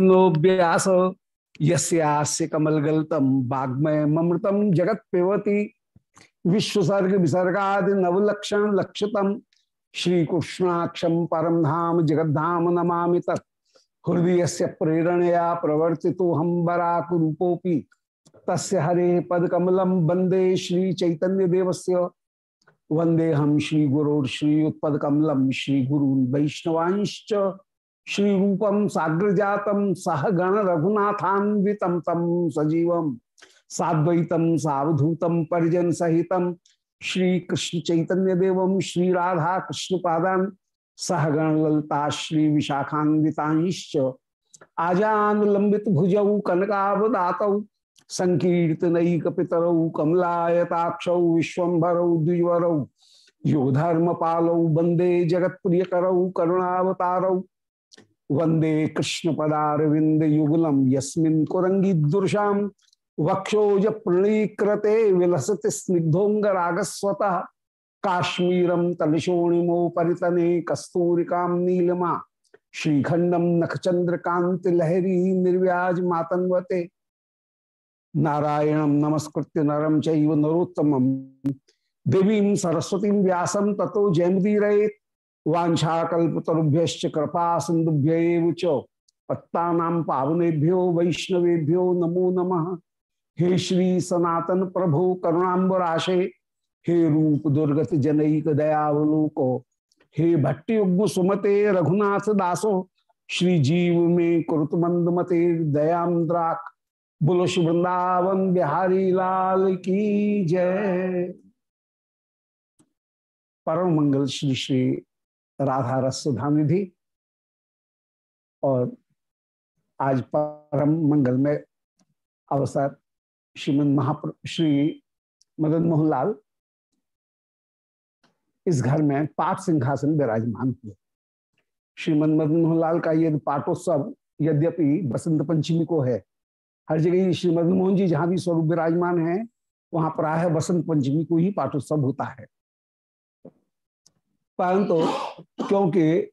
व्यास यस्य कमलगल्तम वाग्मय ममृतम जगत पेवती विश्वसर्ग विसर्गा नवलक्षण लक्षतम श्रीकृष्णाक्षम परम धाम जगद्धाम नमा तत्। हृदय से प्रेरणया प्रवर्ति हम बराक रूपोपी तस् हरे पदकमलम वंदे श्री चैतन्य देवस्य वंदे हम श्री गुरोर श्री श्री श्री रूपम साग्र जातम सह गण रघुनाथान्वितम तम सजीवम साद्वैतम सावधूतम परिजन सहितम श्री कृष्ण चैतन्य देवम श्री राधा कृष्ण पादान सहगण ललता श्री विशाखान्विताश्च आजान लंबित भुजौ कनकावदात संकीर्तनक पितरौ कमलायताक्ष, विश्वभरौ द्विवरौ यो धर्म पालौ वंदे जगत प्रिय वंदे कृष्ण पदारविंद युगलम यस्मिन कुरंगी दुर्शाम वक्षोज प्रणीकृते विलसति स्निग्धोंगरागस्वत काश्मीरम तलशोणिमो परितने कस्तूरिका नीलमा श्रीखंडम नखचंद्र कांति लहरी निर्व्याज मातन्वते। नारायणम नमस्कृत्य नरम चैव नरोत्तम देवी सरस्वती व्यासम ततो जयमुदीरेत वाछाकुभ्य कृपा सिंधुभ्य पत्ता पावनेभ्यो, वैष्णवेभ्यो नमो नमः। हे श्री सनातन प्रभु करुणाबराशे हे रूप दुर्गत जनक दयावलोको हे भट्टयुग्म सुमते रघुनाथ दासो श्री जीव में कुरुत मंद मते दयाद्राक बुलश वृंदावन बिहारी लाल की जय। परम मंगल श्री श्री राधा रस सुधानिधि और आज परम मंगल में अवसर श्रीमद महाप्र, श्री मदन मोहन लाल इस घर में पाठ सिंहासन विराजमान हुए। श्रीमद मदन मोहन लाल का ये पाठोत्सव यद्यपि बसंत पंचमी को है। हर जगह श्री मदन मोहन जी जहाँ भी स्वरूप विराजमान है, वहाँ प्राय बसंत पंचमी को ही पाठोत्सव होता है। परंतु क्योंकि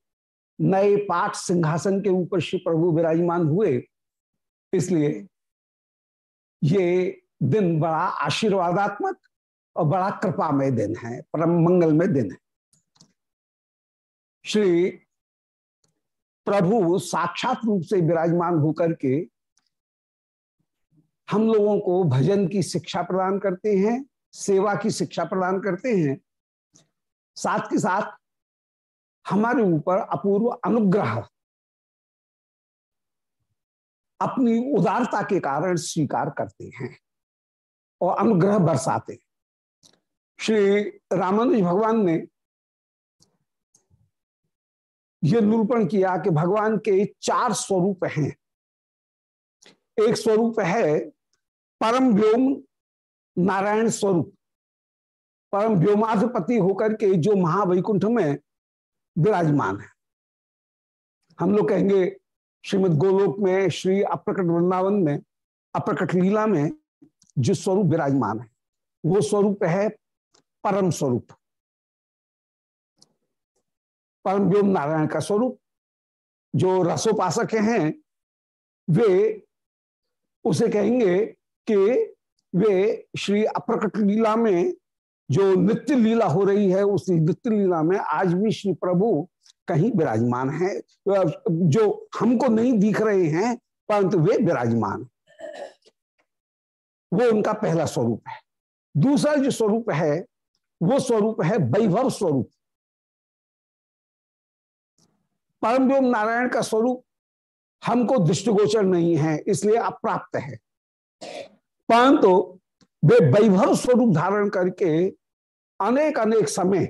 नए पाठ सिंहासन के ऊपर श्री प्रभु विराजमान हुए, इसलिए ये दिन बड़ा आशीर्वादात्मक और बड़ा कृपामय दिन है, परम मंगलमय दिन है। श्री प्रभु साक्षात रूप से विराजमान होकर के हम लोगों को भजन की शिक्षा प्रदान करते हैं, सेवा की शिक्षा प्रदान करते हैं साथ के साथ हमारे ऊपर अपूर्व अनुग्रह, अपनी उदारता के कारण स्वीकार करते हैं और अनुग्रह बरसाते हैं। श्री रामानुज भगवान ने यह निरूपण किया कि भगवान के चार स्वरूप हैं। एक स्वरूप है परम व्योम नारायण स्वरूप। परम व्योमाधिपति होकर के जो महावैकुंठ में विराजमान है। हम लोग कहेंगे, श्रीमद गोलोक में, श्री अप्रकट वृंदावन में, अप्रकट लीला में जो स्वरूप विराजमान है, वो स्वरूप है परम स्वरूप। परम व्योम नारायण का स्वरूप, जो रसोपासक हैं, वे उसे कहेंगे कि वे श्री अप्रकट लीला में जो नित्य लीला हो रही है, उस नित्य लीला में आज भी श्री प्रभु कहीं विराजमान है। जो हमको नहीं दिख रहे हैं, परंतु वे विराजमान वो उनका पहला स्वरूप है। दूसरा जो स्वरूप है, वो स्वरूप है वैभव स्वरूप। परम व्योम नारायण का स्वरूप हमको दृष्टिगोचर नहीं है, इसलिए अप्राप्त है। परंतु वे वैभव स्वरूप धारण करके अनेक अनेक समय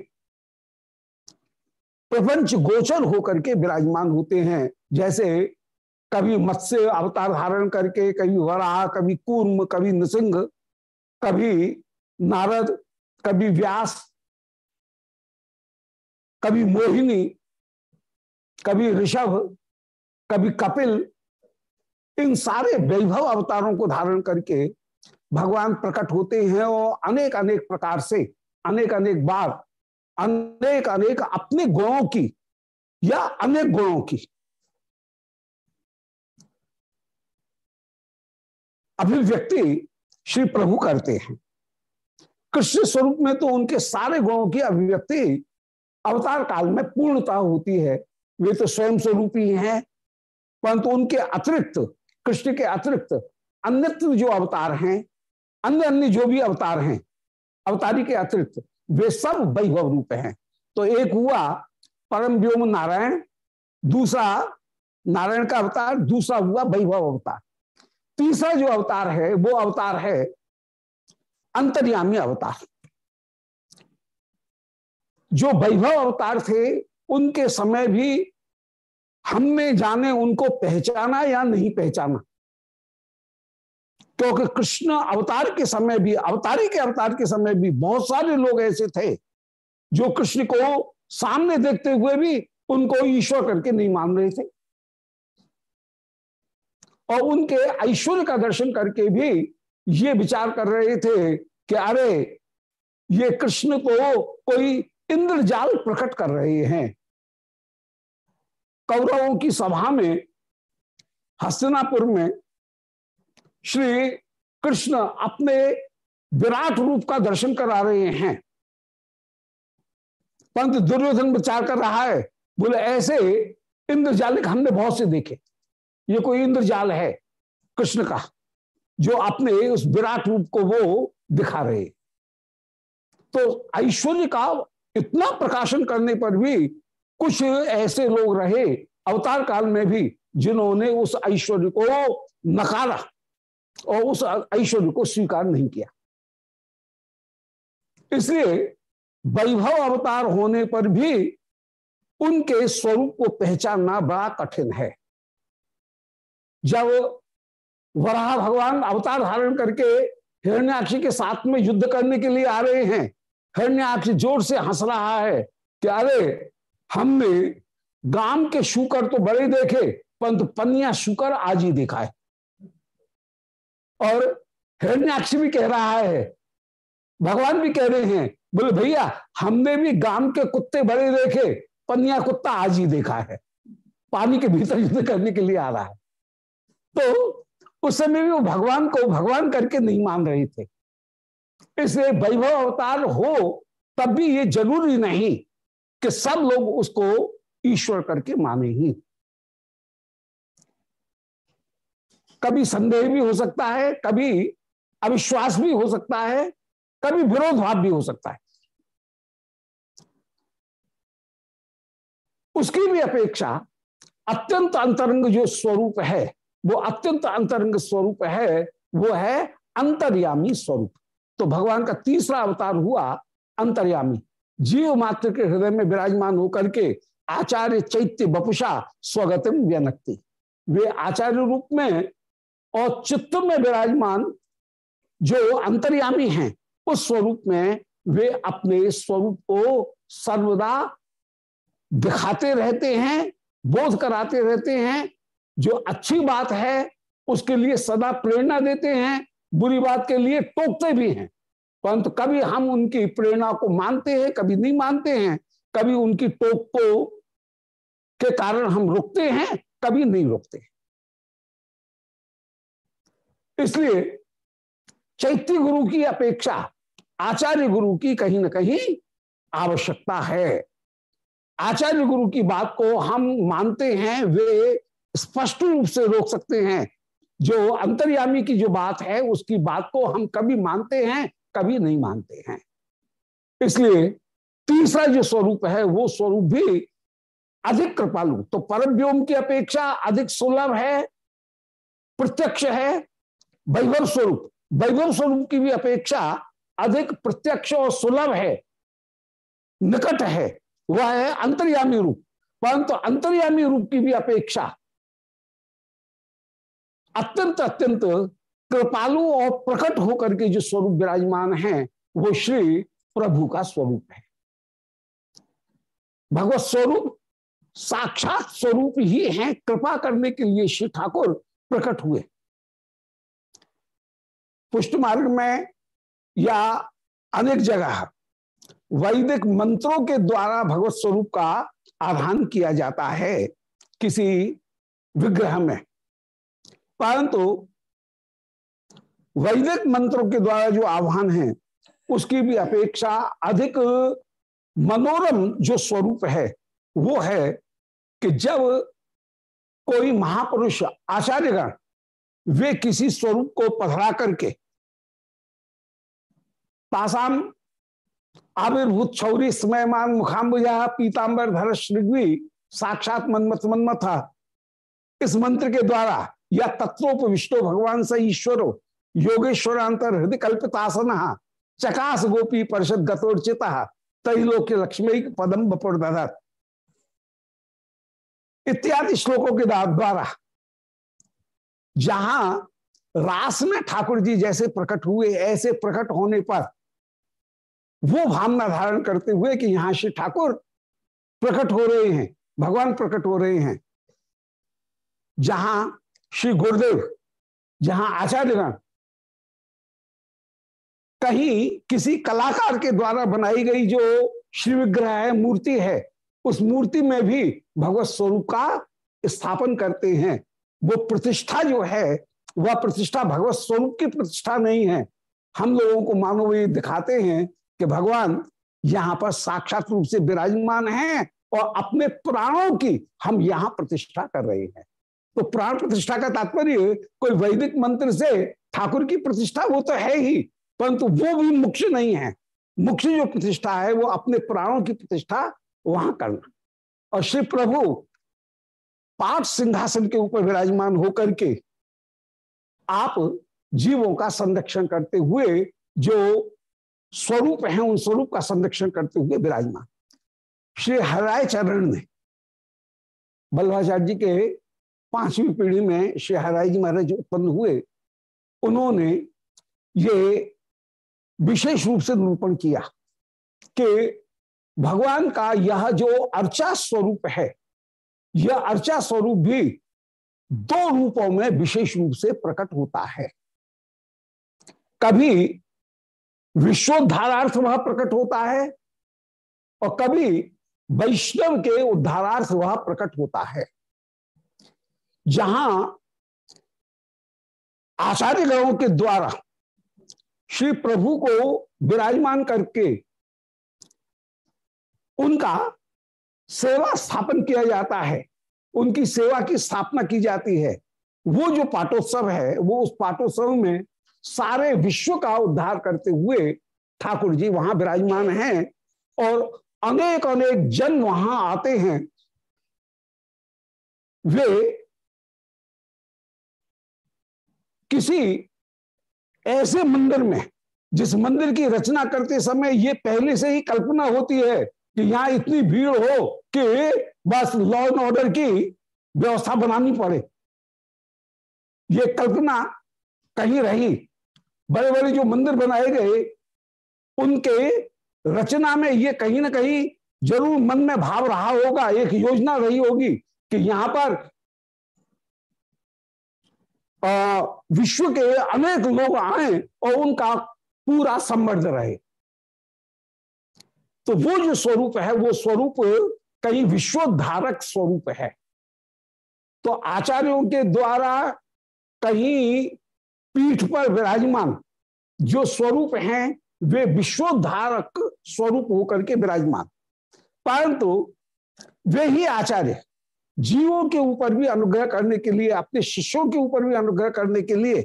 प्रपंच गोचर होकर के विराजमान होते हैं। जैसे कभी मत्स्य अवतार धारण करके, कभी वराह, कभी कूर्म, कभी नृसिंह, कभी नारद, कभी व्यास, कभी मोहिनी, कभी ऋषभ, कभी कपिल, इन सारे वैभव अवतारों को धारण करके भगवान प्रकट होते हैं और अनेक अनेक प्रकार से अनेक अनेक बार अनेक अनेक अपने गुणों की या अनेक गुणों की। अभिव्यक्ति श्री प्रभु करते हैं। कृष्ण स्वरूप में तो उनके सारे गुणों की अभिव्यक्ति अवतार काल में पूर्णता होती है। वे तो स्वयं स्वरूप ही हैं, परंतु उनके अतिरिक्त, कृष्ण के अतिरिक्त अन्यत्र जो अवतार हैं अन्य अन्य जो भी अवतार हैं, अवतारी के अतिरिक्त, वे सब वैभव रूप हैं। तो एक हुआ परम व्योम नारायण, दूसरा नारायण का अवतार, दूसरा हुआ वैभव अवतार। तीसरा जो अवतार है, वो अवतार है अंतर्यामी अवतार। जो वैभव अवतार थे, उनके समय भी हमने जाने उनको पहचाना या नहीं पहचाना। क्योंकि कृष्ण अवतार के समय भी, अवतारी के अवतार के समय भी बहुत सारे लोग ऐसे थे, जो कृष्ण को सामने देखते हुए भी उनको ईश्वर करके नहीं मान रहे थे। और उनके ऐश्वर्य का दर्शन करके भी ये विचार कर रहे थे कि अरे, ये कृष्ण को कोई इंद्रजाल प्रकट कर रहे हैं। कौरवों की सभा में हस्तिनापुर में श्री कृष्ण अपने विराट रूप का दर्शन करा रहे हैं। परंतु दुर्योधन विचार कर रहा है, बोले, ऐसे इंद्रजालिक हमने बहुत से देखे। ये कोई इंद्रजाल है, कृष्ण का, जो अपने उस विराट रूप को वो दिखा रहे। तो ऐश्वर्य का इतना प्रकाशन करने पर भी कुछ ऐसे लोग रहे, अवतार काल में भी, जिन्होंने उस ऐश्वर्य को नकारा। और उस ऐश्वर्य को स्वीकार नहीं किया। इसलिए वैभव अवतार होने पर भी उनके स्वरूप को पहचानना बड़ा कठिन है। जब वराह भगवान अवतार धारण करके हिरण्याक्षी के साथ में युद्ध करने के लिए आ रहे हैं, हिरण्याक्ष ज़ोर से हंस रहा है कि अरे, हमने गाँव के शुकर तो बड़े देखे, परंतु पनिया शुकर आज ही देखा है। और हिरण्याक्ष भी कह रहा है, भगवान भी कह रहे हैं, बोले, भैया, हमने भी गाँव के कुत्ते बड़े देखे, पनिया कुत्ता आज ही देखा है, पानी के भीतर युद्ध करने के लिए आ रहा है। तो उस समय भी वो भगवान को भगवान करके नहीं मान रहे थे। इसलिए वैभव अवतार हो, तब भी ये ज़रूरी नहीं कि सब लोग उसको ईश्वर करके माने ही। कभी संदेह भी हो सकता है, कभी अविश्वास भी हो सकता है, कभी विरोध भाव भी हो सकता है। उसकी भी अपेक्षा अत्यंत अंतरंग जो स्वरूप है, वो अत्यंत अंतरंग स्वरूप है, वो है अंतर्यामी स्वरूप। तो भगवान का तीसरा अवतार हुआ अंतर्यामी। जीव मात्र के हृदय में विराजमान होकर के आचार्य चैत्य बपुषा स्वगतम व्यनक्ति। वे आचार्य रूप में और चित्त में विराजमान जो अंतर्यामी हैं, उस स्वरूप में वे अपने स्वरूप को सर्वदा दिखाते रहते हैं, बोध कराते रहते हैं। जो अच्छी बात है, उसके लिए सदा प्रेरणा देते हैं, बुरी बात के लिए टोकते भी हैं। परंतु कभी हम उनकी प्रेरणा को मानते हैं, कभी नहीं मानते हैं, कभी उनकी टोक को के कारण हम रुकते हैं, कभी नहीं रुकते। इसलिए चैत्य गुरु की अपेक्षा, आचार्य गुरु की कहीं ना कहीं आवश्यकता है। आचार्य गुरु की बात को हम मानते हैं, वे स्पष्ट रूप से रोक सकते हैं। जो अंतर्यामी की जो बात है, उसकी बात को हम कभी मानते हैं, कभी नहीं मानते हैं। इसलिए तीसरा जो स्वरूप है, वो स्वरूप भी अधिक कृपालु। तो परम व्योम की अपेक्षा अधिक सुलभ है, प्रत्यक्ष है वैभव स्वरूप। वैभव स्वरूप की भी अपेक्षा अधिक प्रत्यक्ष और सुलभ है, निकट है, वह है अंतर्यामी रूप। परंतु अंतर्यामी रूप की भी अपेक्षा अत्यंत अत्यंत कृपालु और प्रकट होकर के जो स्वरूप विराजमान है, वो श्री प्रभु का स्वरूप है। भगवत स्वरूप साक्षात स्वरूप ही है, कृपा करने के लिए श्री ठाकुर प्रकट हुए। पुष्ट मार्ग में या अनेक जगह। वैदिक मंत्रों के द्वारा भगवत स्वरूप का आधान किया जाता है किसी विग्रह में। परंतु वैदिक मंत्रों के द्वारा जो आह्वान है, उसकी भी अपेक्षा अधिक मनोरम जो स्वरूप है, वो है कि जब कोई महापुरुष, आचार्यगण वे किसी स्वरूप को पधरा करके तासाम आविर्भूत छौरी स्मयमान मुखाम्बुजा पीताम्बर धर श्रीग्वी साक्षात मनमत मनमथा। इस मंत्र के द्वारा या तत्वोपविष्टो भगवान से ईश्वरो योगेश्वरांतर हृदय कल्पितासन, चकास गोपी परिषद गतोचित तैलोक लक्ष्मी पदम बपुर इत्यादि श्लोकों के द्वारा जहाँ रास में ठाकुर जी जैसे प्रकट हुए, ऐसे प्रकट होने पर वो भावना धारण करते हुए कि यहाँ श्री ठाकुर प्रकट हो रहे हैं, भगवान प्रकट हो रहे हैं। जहाँ श्री गुरुदेव, जहाँ आचार्यगण कहीं किसी कलाकार के द्वारा बनाई गई जो श्री विग्रह है, मूर्ति है, उस मूर्ति में भी भगवत स्वरूप का स्थापन करते हैं। वो प्रतिष्ठा जो है, वह प्रतिष्ठा भगवत स्वरूप की प्रतिष्ठा नहीं है। हम लोगों को मानो ये दिखाते हैं कि भगवान यहाँ पर साक्षात रूप से विराजमान है और अपने प्राणों की हम यहाँ प्रतिष्ठा कर रहे हैं। तो प्राण प्रतिष्ठा का तात्पर्य कोई वैदिक मंत्र से ठाकुर की प्रतिष्ठा वो तो है ही, परंतु वो भी मुख्य नहीं है। मुख्य जो प्रतिष्ठा है, वो अपने प्राणों की प्रतिष्ठा वहाँ करना। और श्री प्रभु पाठ सिंहासन के ऊपर विराजमान होकर के आप जीवों का संरक्षण करते हुए जो स्वरूप है, उन स्वरूप का संरक्षण करते हुए विराजमान। श्री हराय चरण ने बल्लभाचार्य जी के पांचवी पीढ़ी में श्री हराय जी महाराज उत्पन्न हुए, उन्होंने ये विशेष रूप से निरूपण किया कि भगवान का यह जो अर्चा स्वरूप है यह अर्चा स्वरूप भी दो रूपों में विशेष रूप से प्रकट होता है। कभी विश्वोद्धारार्थ वह प्रकट होता है और कभी वैष्णव के उद्धारार्थ वह प्रकट होता है। जहाँ आचार्य गणों के द्वारा श्री प्रभु को विराजमान करके उनका सेवा स्थापन किया जाता है, उनकी सेवा की स्थापना की जाती है। वो जो पाटोत्सव है, वो उस पाटोत्सव में सारे विश्व का उद्धार करते हुए ठाकुर जी वहाँ विराजमान हैं और अनेक अनेक जन वहाँ आते हैं। वे किसी ऐसे मंदिर में, जिस मंदिर की रचना करते समय ये पहले से ही कल्पना होती है कि यहाँ इतनी भीड़ हो कि बस लॉ एंड ऑर्डर की व्यवस्था बनानी पड़े। ये कल्पना कहीं रही। बड़े बड़े जो मंदिर बनाए गए, उनके रचना में ये कहीं ना कहीं ज़रूर मन में भाव रहा होगा, एक योजना रही होगी कि यहाँ पर विश्व के अनेक लोग आए और उनका पूरा संवर्ध रहे। तो वो जो स्वरूप है, वो स्वरूप कहीं विश्वधारक स्वरूप है। तो आचार्यों के द्वारा कहीं पीठ पर विराजमान जो स्वरूप हैं, वे विश्वधारक स्वरूप होकर के विराजमान। परंतु वे ही आचार्य, जीवों के ऊपर भी अनुग्रह करने के लिए, अपने शिष्यों के ऊपर भी अनुग्रह करने के लिए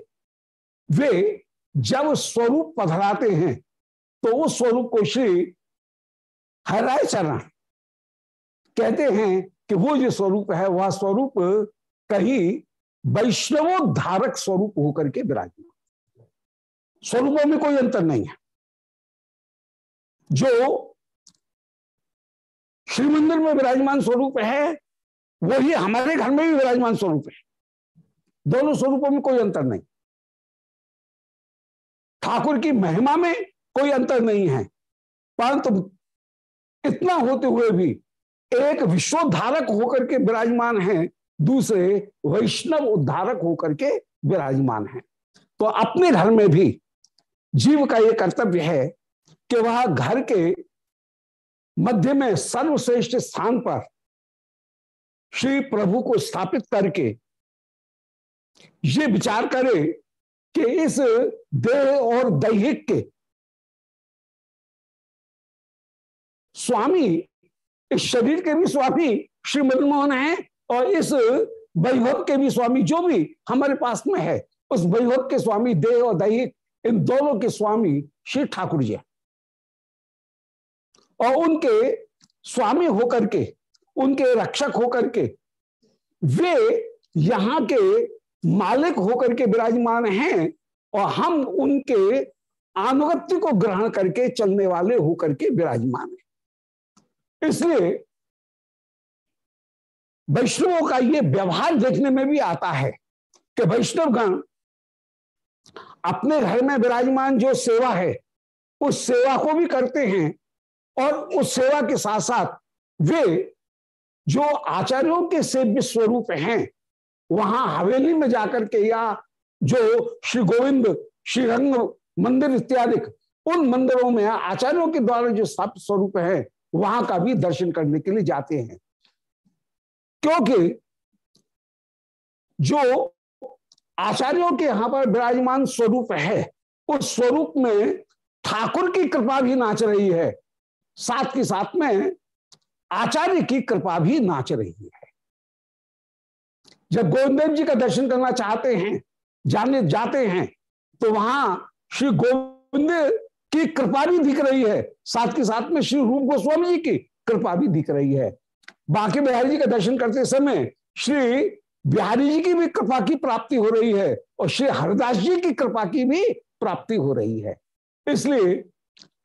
वे जब स्वरूप पधराते हैं तो उस स्वरूप को श्री हराय चरण कहते हैं कि वो जो स्वरूप है, वह स्वरूप कहीं वैष्णवोद्धारक स्वरूप होकर के विराजमान। स्वरूपों में कोई अंतर नहीं है। जो श्री मंदिर में विराजमान स्वरूप है, वही हमारे घर में भी विराजमान स्वरूप है। दोनों स्वरूपों में कोई अंतर नहीं। ठाकुर की महिमा में कोई अंतर नहीं है। परंतु इतना होते हुए भी एक विश्वोद्धारक होकर के विराजमान है, दूसरे वैष्णव उद्धारक होकर के विराजमान है। तो अपने घर में भी जीव का यह कर्तव्य है कि वह घर के मध्य में सर्वश्रेष्ठ स्थान पर श्री प्रभु को स्थापित करके ये विचार करे कि इस देह और दैहिक के स्वामी, इस शरीर के भी स्वामी श्री मनमोहन है और इस वैभव के भी स्वामी जो भी हमारे पास में है, उस वैभव के स्वामी, देह और दैहिक, इन दोनों के स्वामी श्री ठाकुर जी और उनके स्वामी होकर के, उनके रक्षक होकर के, वे यहाँ के मालिक होकर के विराजमान हैं और हम उनके अनुगत्य को ग्रहण करके चलने वाले होकर के विराजमान हैं। इसलिए वैष्णवों का ये व्यवहार देखने में भी आता है कि वैष्णवगण अपने घर में विराजमान जो सेवा है, उस सेवा को भी करते हैं और उस सेवा के साथ साथ वे जो आचार्यों के सेव्य स्वरूप हैं, वहाँ हवेली में जाकर के या जो श्री गोविंद श्रीरंग मंदिर इत्यादि, उन मंदिरों में आचार्यों के द्वारा जो स्थापित स्वरूप है वहाँ का भी दर्शन करने के लिए जाते हैं। क्योंकि जो आचार्यों के यहाँ पर विराजमान स्वरूप है, उस स्वरूप में ठाकुर की कृपा भी नाच रही है। साथ के साथ में आचार्य की कृपा भी नाच रही है। जब गोविंदेव जी का दर्शन करना चाहते हैं, जाने, जाते हैं तो वहाँ श्री गोविंद की कृपा भी दिख रही है। साथ के साथ में श्री रूप गोस्वामी जी की कृपा भी दिख रही है। बाकी बिहारी जी का दर्शन करते समय श्री बिहारी जी की भी कृपा की प्राप्ति हो रही है और श्री हरदास जी की कृपा की भी प्राप्ति हो रही है। इसलिए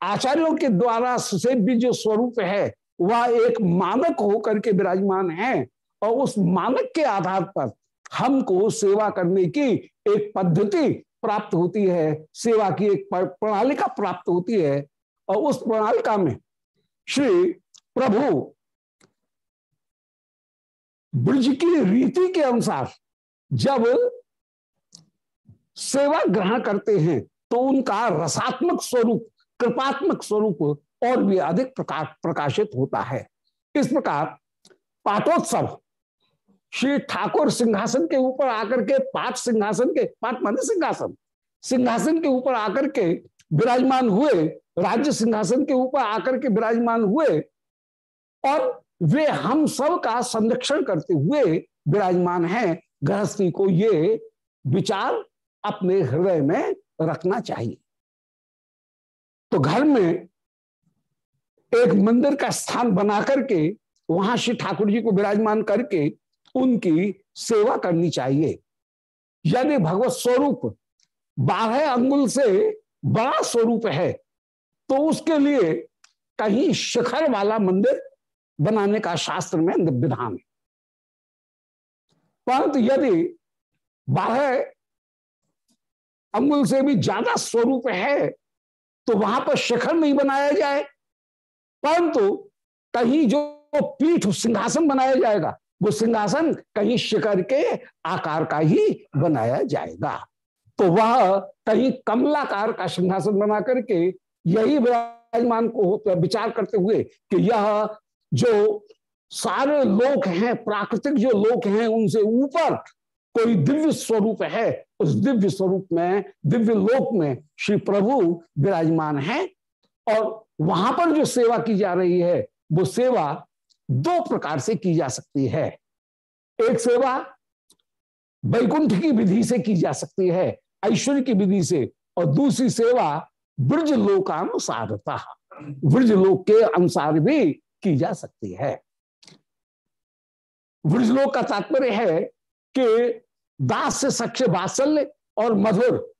आचार्यों के द्वारा सुसेव्य जो स्वरूप है, वह एक मानक होकर के विराजमान है और उस मानक के आधार पर हमको सेवा करने की एक पद्धति प्राप्त होती है, सेवा की एक प्रणालिका प्राप्त होती है, और उस प्रणालिका में श्री प्रभु ब्रज की रीति के अनुसार जब सेवा ग्रहण करते हैं तो उनका रसात्मक स्वरूप, कृपात्मक स्वरूप और भी अधिक प्रकाश प्रकाशित होता है। इस प्रकार पाठोत्सव श्री ठाकुर सिंहासन के ऊपर आकर के पाठ सिंहासन के पाठ माने सिंहासन सिंहासन के ऊपर आकर के विराजमान हुए, राज्य सिंहासन के ऊपर आकर के विराजमान हुए और वे हम सब का संरक्षण करते हुए विराजमान हैं। गृहस्थी को ये विचार अपने हृदय में रखना चाहिए। तो घर में एक मंदिर का स्थान बना करके वहाँ श्री ठाकुर जी को विराजमान करके उनकी सेवा करनी चाहिए। यदि भगवत स्वरूप बारह अंगुल से बड़ा स्वरूप है। तो उसके लिए कहीं शिखर वाला मंदिर बनाने का शास्त्र में विधान है। परंतु यदि बारह अंगुल से भी ज़्यादा स्वरूप है तो वहाँ पर शिखर नहीं बनाया जाए। परंतु कहीं जो पीठ सिंहासन बनाया जाएगा वो सिंहासन कहीं शिखर के आकार का ही बनाया जाएगा। तो वह कहीं कमलाकार का सिंहासन बना करके यही विराजमान को विचार करते हुए कि यह जो सारे लोक हैं, प्राकृतिक जो लोक हैं, उनसे ऊपर कोई दिव्य स्वरूप है, उस दिव्य स्वरूप में, दिव्य लोक में श्री प्रभु विराजमान है और वहाँ पर जो सेवा की जा रही है, वो सेवा दो प्रकार से की जा सकती है। एक सेवा वैकुंठ की विधि से की जा सकती है, ऐश्वर्य की विधि से, और दूसरी सेवा ब्रज लोकानुसारता, ब्रज लोक के अनुसार भी की जा सकती है। ब्रजलोक का तात्पर्य है कि दास से सख्य, वात्सल्य और मधुर,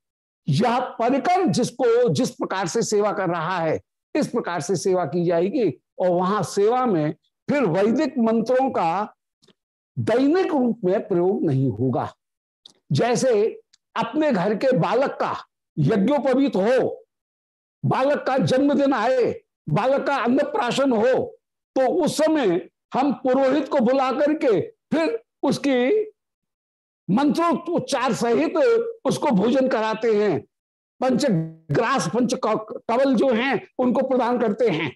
यह परिकर जिसको, जिस प्रकार से सेवा कर रहा है, इस प्रकार से सेवा की जाएगी, और वहाँ सेवा में फिर वैदिक मंत्रों का दैनिक रूप में प्रयोग नहीं होगा। जैसे अपने घर के बालक का यज्ञोपवीत हो, बालक का जन्मदिन आए, बालक का अन्नप्राशन हो तो उस समय हम पुरोहित को बुला करके फिर उसकी मंत्रोच्चार सहित उसको भोजन कराते हैं। पंच ग्रास पंच कवल जो हैं, उनको प्रदान करते हैं।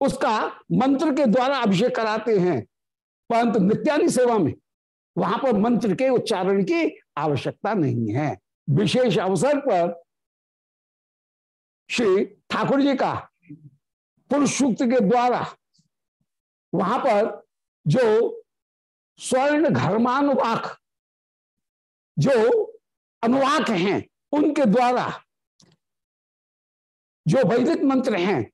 उसका मंत्र के द्वारा अभिषेक कराते हैं। परंतु नित्यानि सेवा में वहाँ पर मंत्र के उच्चारण की आवश्यकता नहीं है। विशेष अवसर पर श्री ठाकुर जी का पुरुष सूक्त के द्वारा वहाँ पर जो स्वर्ण घर्मानुवाक, जो अनुवाक हैं, उनके द्वारा जो वैदिक मंत्र हैं,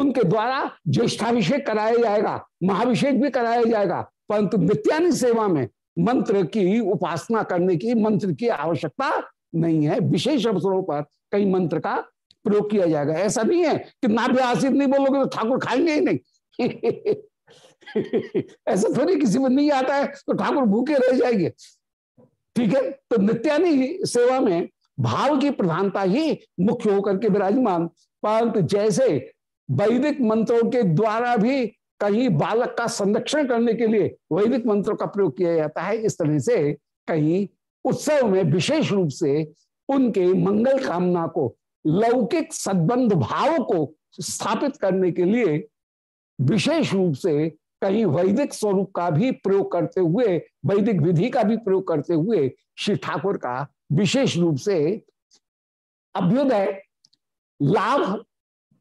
उनके द्वारा ज्येष्ठाभिषेक कराया जाएगा, महाभिषेक भी कराया जाएगा, परंतु नित्यानि सेवा में मंत्र की उपासना करने की, मंत्र की आवश्यकता नहीं है। विशेष अवसरों पर कई मंत्र का प्रयोग किया जाएगा। ऐसा नहीं है कि नाभ्य आसित नहीं बोलोगे तो ठाकुर खाएँगे ही नहीं। ऐसा थोड़ी किसी में नहीं आता है तो ठाकुर भूखे रह जाएँगे। ठीक है? तो नित्यानि सेवा में भाव की प्रधानता ही मुख्य होकर के विराजमान। परंतु जैसे वैदिक मंत्रों के द्वारा भी कहीं बालक का संरक्षण करने के लिए वैदिक मंत्रों का प्रयोग किया जाता है, इस तरह से कहीं उत्सव में विशेष रूप से उनके मंगल कामना को, लौकिक सद्बंध भाव को स्थापित करने के लिए विशेष रूप से कहीं वैदिक स्वरूप का भी प्रयोग करते हुए, वैदिक विधि का भी प्रयोग करते हुए श्री ठाकुर का विशेष रूप से अभ्युदय, लाभ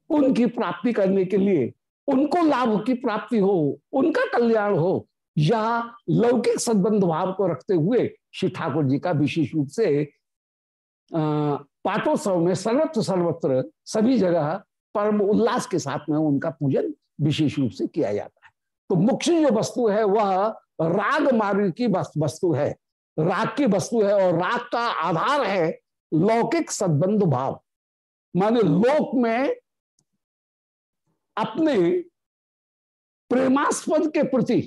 उनकी प्राप्ति करने के लिए। उनको लाभ की प्राप्ति हो, उनका कल्याण हो, या लौकिक संबंध भाव को रखते हुए श्री ठाकुर जी का विशेष रूप से पाटोत्सव में सर्वत्र सर्वत्र सभी जगह परम उल्लास के साथ में उनका पूजन विशेष रूप से किया जाता है। तो मुख्य जो वस्तु है, वह राग मार्ग की वस्तु है। राग की वस्तु है और राग का आधार है लौकिक सद्बंध भाव। माने लोक में अपने प्रेमास्पद के प्रति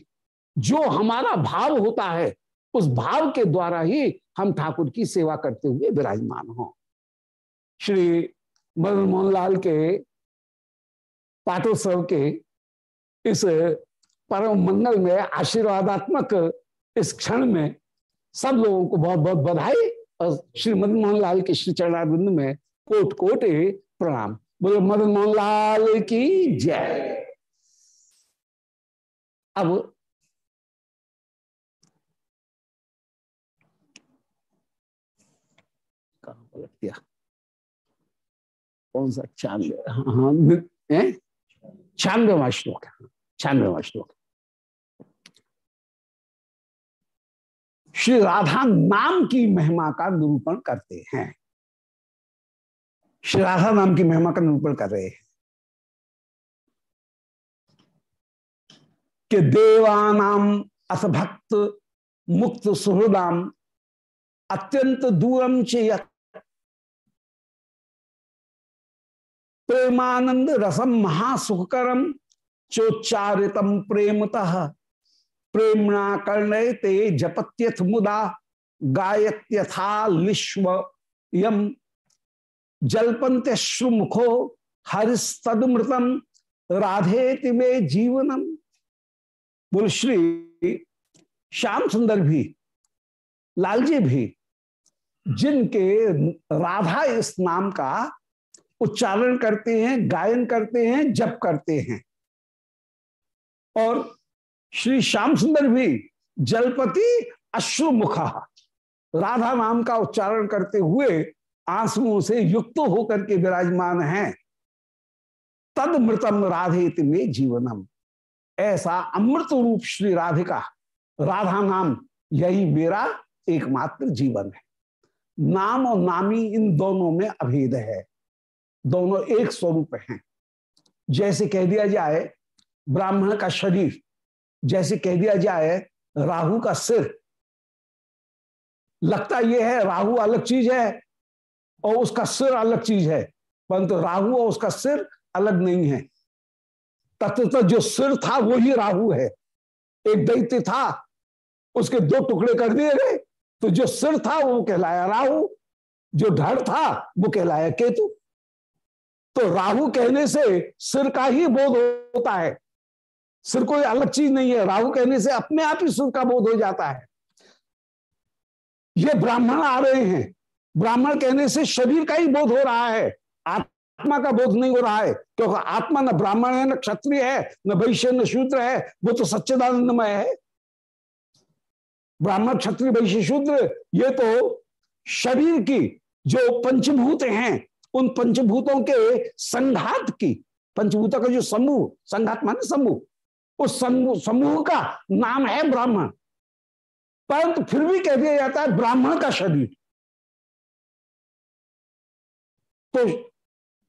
जो हमारा भाव होता है, उस भाव के द्वारा ही हम ठाकुर की सेवा करते हुए विराजमान हो। श्री मदन मोहन लाल के पाटोत्सव के इस परम मंगल में आशीर्वादात्मक इस क्षण में सब लोगों को बहुत बहुत बधाई और श्री मदन मोहन लाल के श्री चरणाबिंद में कोट कोट प्रणाम बोलो मदन मोहन लाल की जय अब कौन सा छियानवे हाँ छियानवे श्लोक है छियानवे श्लोक श्री राधा नाम की महिमा का निरूपण करते हैं। श्री राधा नाम की महिमा का निरूपण कर रहे हैं। कि देवानाम अथ भक्त मुक्त सुहृदाम अत्यंत दूरम चेय प्रेमानंद रसम महासुखकरम चोच्चारितम प्रेमतः। प्रेमणा कर्ण ते जपत्यथ मुदा गायत्यथा लिश्व यम। जलपंत श्रुमुखो हरिस्तमृतम राधे में जीवनम। बोल श्री श्याम सुंदर भी, लालजी भी, जिनके राधा इस नाम का उच्चारण करते हैं, गायन करते हैं, जप करते हैं। और श्री श्याम सुंदर भी जलपति अश्रुमुखा। राधा नाम का उच्चारण करते हुए आंसुओं से युक्त होकर के विराजमान हैं। तद मृतम राधे में जीवनम। ऐसा अमृत रूप श्री राधिका, राधा नाम, यही मेरा एकमात्र जीवन है। नाम और नामी इन दोनों में अभेद है। दोनों एक स्वरूप हैं। जैसे कह दिया जाए, ब्राह्मण का शरीर जैसे कह दिया जाए, राहु का सिर। लगता यह है, राहु अलग चीज़ है और उसका सिर अलग चीज़ है, परंतु राहु और उसका सिर अलग नहीं है। तत्व जो सिर था वो ही राहु है। एक दैत्य था, उसके दो टुकड़े कर दिए गए तो जो सिर था, वो कहलाया राहु, जो धड़ था, वो कहलाया केतु। तो राहु कहने से सिर का ही बोध होता है। सिर कोई अलग चीज़ नहीं है। राहु कहने से अपने आप ही सिर का बोध हो जाता है। ये ब्राह्मण आ रहे हैं। ब्राह्मण कहने से शरीर का ही बोध हो रहा है। आत्मा का बोध नहीं हो रहा है, क्योंकि आत्मा न ब्राह्मण है, न क्षत्रिय है, न वैश्य, न शूद्र है, वो तो सच्चिदानंदमय है। ब्राह्मण, क्षत्रिय, वैश्य, शूद्र, ये तो शरीर की जो पंचभूत हैं, उन पंचभूतों के संघात की, पंचभूतों का जो समूह, संघात माने समूह उस समूह का नाम है ब्राह्मण। परंतु फिर भी कह दिया जाता है ब्राह्मण का शरीर। तो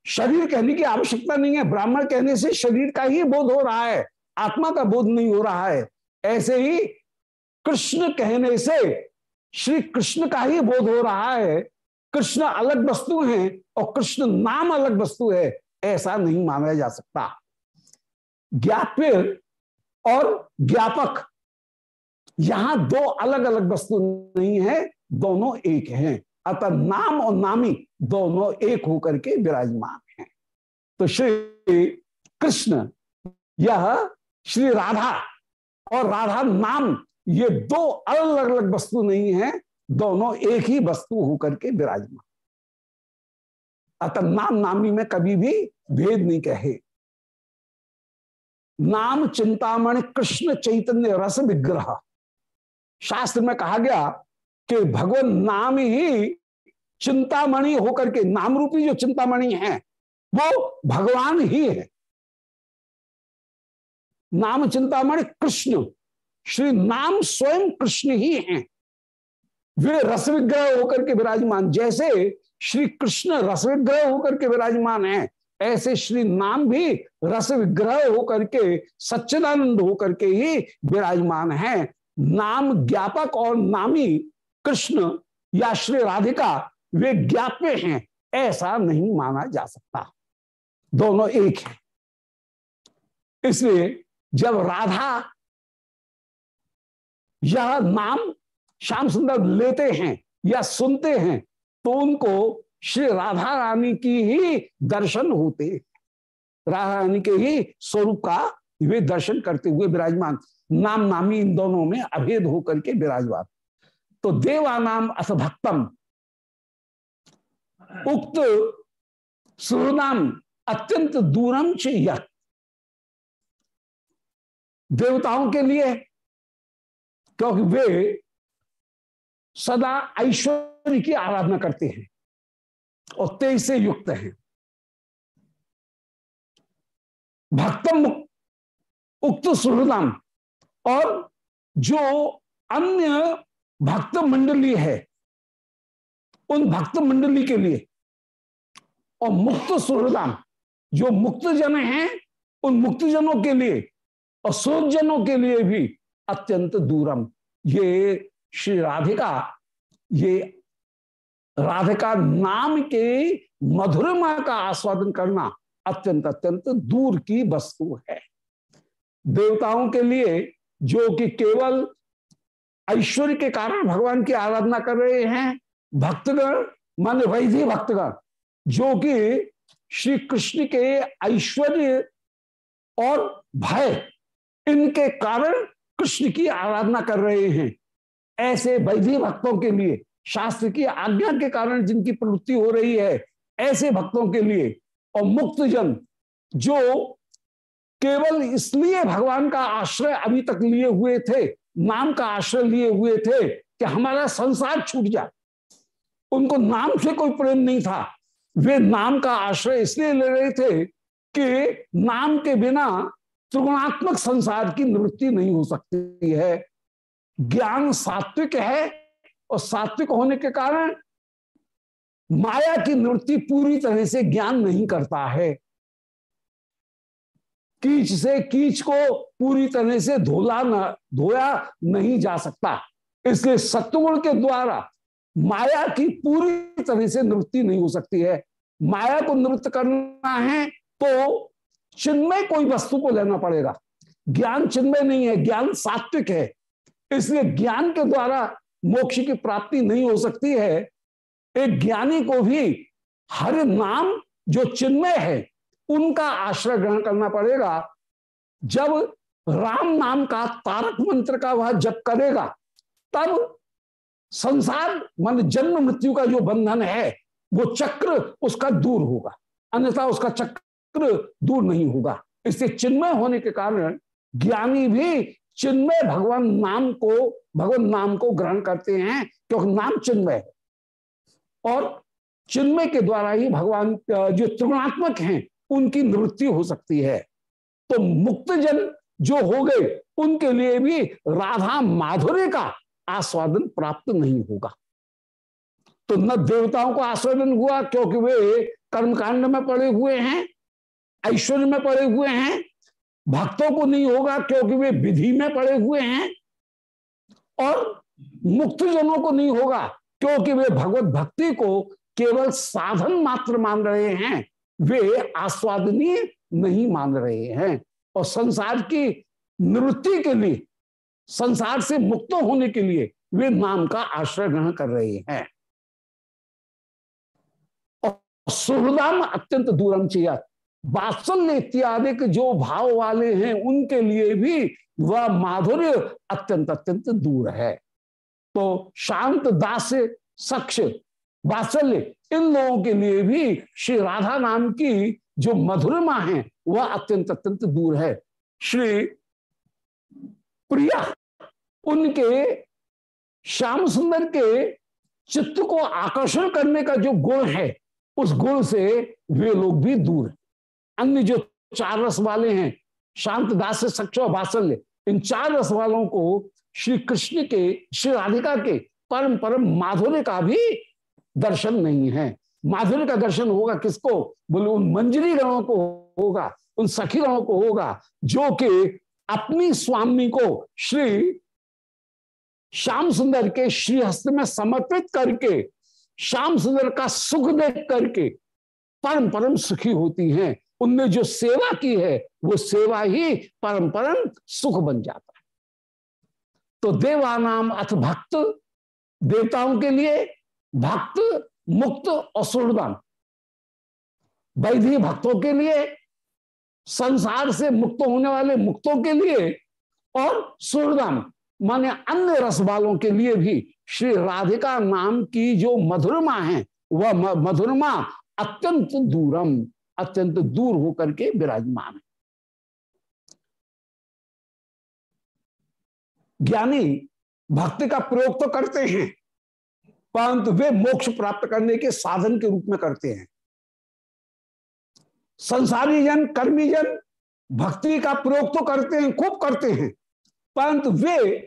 शरीर कहने की आवश्यकता नहीं है। ब्राह्मण कहने से शरीर का ही बोध हो रहा है। आत्मा का बोध नहीं हो रहा है। ऐसे ही कृष्ण कहने से श्री कृष्ण का ही बोध हो रहा है। कृष्ण अलग वस्तु है और कृष्ण नाम अलग वस्तु है। ऐसा नहीं माना जा सकता। ज्ञाप्य और ज्ञापक यहाँ दो अलग अलग वस्तु नहीं है, दोनों एक हैं। अतः नाम और नामी दोनों एक होकर के विराजमान हैं। तो श्री कृष्ण, यह श्री राधा और राधा नाम, ये दो अलग अलग वस्तु नहीं है, दोनों एक ही वस्तु होकर के विराजमान। अतः नाम नामी में कभी भी भेद नहीं कहे। नाम चिंतामणि कृष्ण चैतन्य रस विग्रह। शास्त्र में कहा गया कि भगवान नाम ही चिंतामणि होकर के, नाम रूपी जो चिंतामणि है, वो भगवान ही है। नाम चिंतामणि कृष्ण, श्री नाम स्वयं कृष्ण ही हैं। वे रस विग्रह होकर के विराजमान, जैसे श्री कृष्ण रस विग्रह होकर के विराजमान है ऐसे श्री नाम भी रस विग्रह होकर के, सच्चिदानंद होकर के ही विराजमान है। नाम ज्ञापक और नामी कृष्ण या श्री राधिका, वे ज्ञाप्य हैं, ऐसा नहीं माना जा सकता। दोनों एक है। इसलिए जब राधा यह नाम श्याम सुंदर लेते हैं या सुनते हैं तो उनको श्री राधा रानी की ही दर्शन होते। राधा रानी के ही स्वरूप का वे दर्शन करते हुए विराजमान। नाम नामी इन दोनों में अभेद होकर के विराजमान। तो देवा नाम अथ भक्तम। उक्त सुनाम अत्यंत दूरम च देवताओं के लिए, क्योंकि वे सदा ऐश्वर्य की आराधना करते हैं। और तेज से युक्त हैं। भक्तम उक्त सुहृदम और जो अन्य भक्त मंडली है, उन भक्त मंडली के लिए, और मुक्त सुहृदम जो मुक्त जन हैं, उन मुक्त जनों के लिए, और जनों के लिए भी अत्यंत दूरम। ये श्री राधिका, ये राधिका नाम के मधुरमा का आस्वादन करना अत्यंत अत्यंत दूर की वस्तु है। देवताओं के लिए, जो कि केवल ऐश्वर्य के कारण भगवान की आराधना कर रहे हैं, भक्तगण, मान वैधि भक्तगण, जो कि श्री कृष्ण के ऐश्वर्य और भय, इनके कारण कृष्ण की आराधना कर रहे हैं। ऐसे वैधि भक्तों के लिए शास्त्र की आज्ञा के कारण जिनकी प्रवृत्ति हो रही है, ऐसे भक्तों के लिए और मुक्त जन जो केवल इसलिए भगवान का आश्रय अभी तक लिए हुए थे, नाम का आश्रय लिए हुए थे कि हमारा संसार छूट जाए। उनको नाम से कोई प्रेम नहीं था। वे नाम का आश्रय इसलिए ले रहे थे कि नाम के बिना त्रिगुणात्मक संसार की निवृत्ति नहीं हो सकती है। ज्ञान सात्विक है और सात्विक होने के कारण माया की निवृत्ति पूरी तरह से ज्ञान नहीं करता है। कीच से कीच को पूरी तरह से धोला न, धोया नहीं जा सकता। इसलिए सत्वगुण के द्वारा माया की पूरी तरह से निवृत्ति नहीं हो सकती है। माया को निवृत्त करना है तो चिन्मय कोई वस्तु को लेना पड़ेगा। ज्ञान चिन्मय नहीं है, ज्ञान सात्विक है। इसलिए ज्ञान के द्वारा मोक्ष की प्राप्ति नहीं हो सकती है, एक ज्ञानी को भी हर नाम जो चिन्मय है, उनका आश्रय ग्रहण करना पड़ेगा। जब राम नाम का तारक मंत्र का वह जप करेगा, तब संसार, मन, जन्म, मृत्यु का जो बंधन है, वो चक्र उसका दूर होगा। अन्यथा उसका चक्र दूर नहीं होगा। इससे चिन्मय होने के कारण ज्ञानी भी चिन्मय भगवान नाम को, भगवान नाम को ग्रहण करते हैं, क्योंकि नाम चिन्मय। है और चिन्मय के द्वारा ही भगवान, जो त्रिगुणात्मक हैं, उनकी निवृत्ति हो सकती है। तो मुक्त जन जो हो गए, उनके लिए भी राधा माधुर्य का आस्वादन प्राप्त नहीं होगा। तो न देवताओं को आस्वादन हुआ, क्योंकि वे कर्मकांड में पड़े हुए हैं, ऐश्वर्य में पड़े हुए हैं भक्तों को नहीं होगा क्योंकि वे विधि में पड़े हुए हैं और मुक्त जनों को नहीं होगा क्योंकि वे भगवत भक्ति को केवल साधन मात्र मान रहे हैं, वे आस्वादनीय नहीं मान रहे हैं। और संसार की निवृत्ति के लिए, संसार से मुक्त होने के लिए वे नाम का आश्रय ग्रहण कर रहे हैं। और सुहृदाम अत्यंत दूरम चाहिए वात्सल्य इत्यादि जो भाव वाले हैं, उनके लिए भी वह माधुर्य अत्यंत अत्यंत दूर है। तो शांत दास सक्ष वात्सल्य, इन लोगों के लिए भी श्री राधा नाम की जो मधुरमा है, वह अत्यंत अत्यंत दूर है। श्री प्रिया, उनके श्याम सुंदर के चित्त को आकर्षण करने का जो गुण है, उस गुण से वे लोग भी दूर है। अन्य जो चार रस वाले हैं, शांत दास सक्ष बात्सल्य इन चार रस वालों को श्री कृष्ण के, श्री राधिका के परम परम माधुर्य का भी दर्शन नहीं है। माधुर्य का दर्शन होगा किसको? बोले, उन मंजरी गणों को होगा, उन सखी गणों को होगा, जो कि अपनी स्वामी को श्री श्याम सुंदर के श्री हस्त में समर्पित करके, श्याम सुंदर का सुख देख करके परम परम सुखी होती हैं। उनने जो सेवा की है, वो सेवा ही परम परम सुख बन जाता है। तो देवानाम अथ भक्त, देवताओं के लिए भक्त मुक्त और सुरदान। वैधि भक्तों के लिए संसार से मुक्त होने वाले मुक्तों के लिए और सुरदान। माने अन्य रस वालों के लिए भी श्री राधिका नाम की जो मधुरमा है, वह मधुरमा अत्यंत दूरम अत्यंत दूर होकर के विराजमान है। ज्ञानी भक्ति का प्रयोग तो करते हैं, परंतु वे मोक्ष प्राप्त करने के साधन के रूप में करते हैं। संसारी जन कर्मी जन भक्ति का प्रयोग तो करते हैं, खूब करते हैं, परंतु वे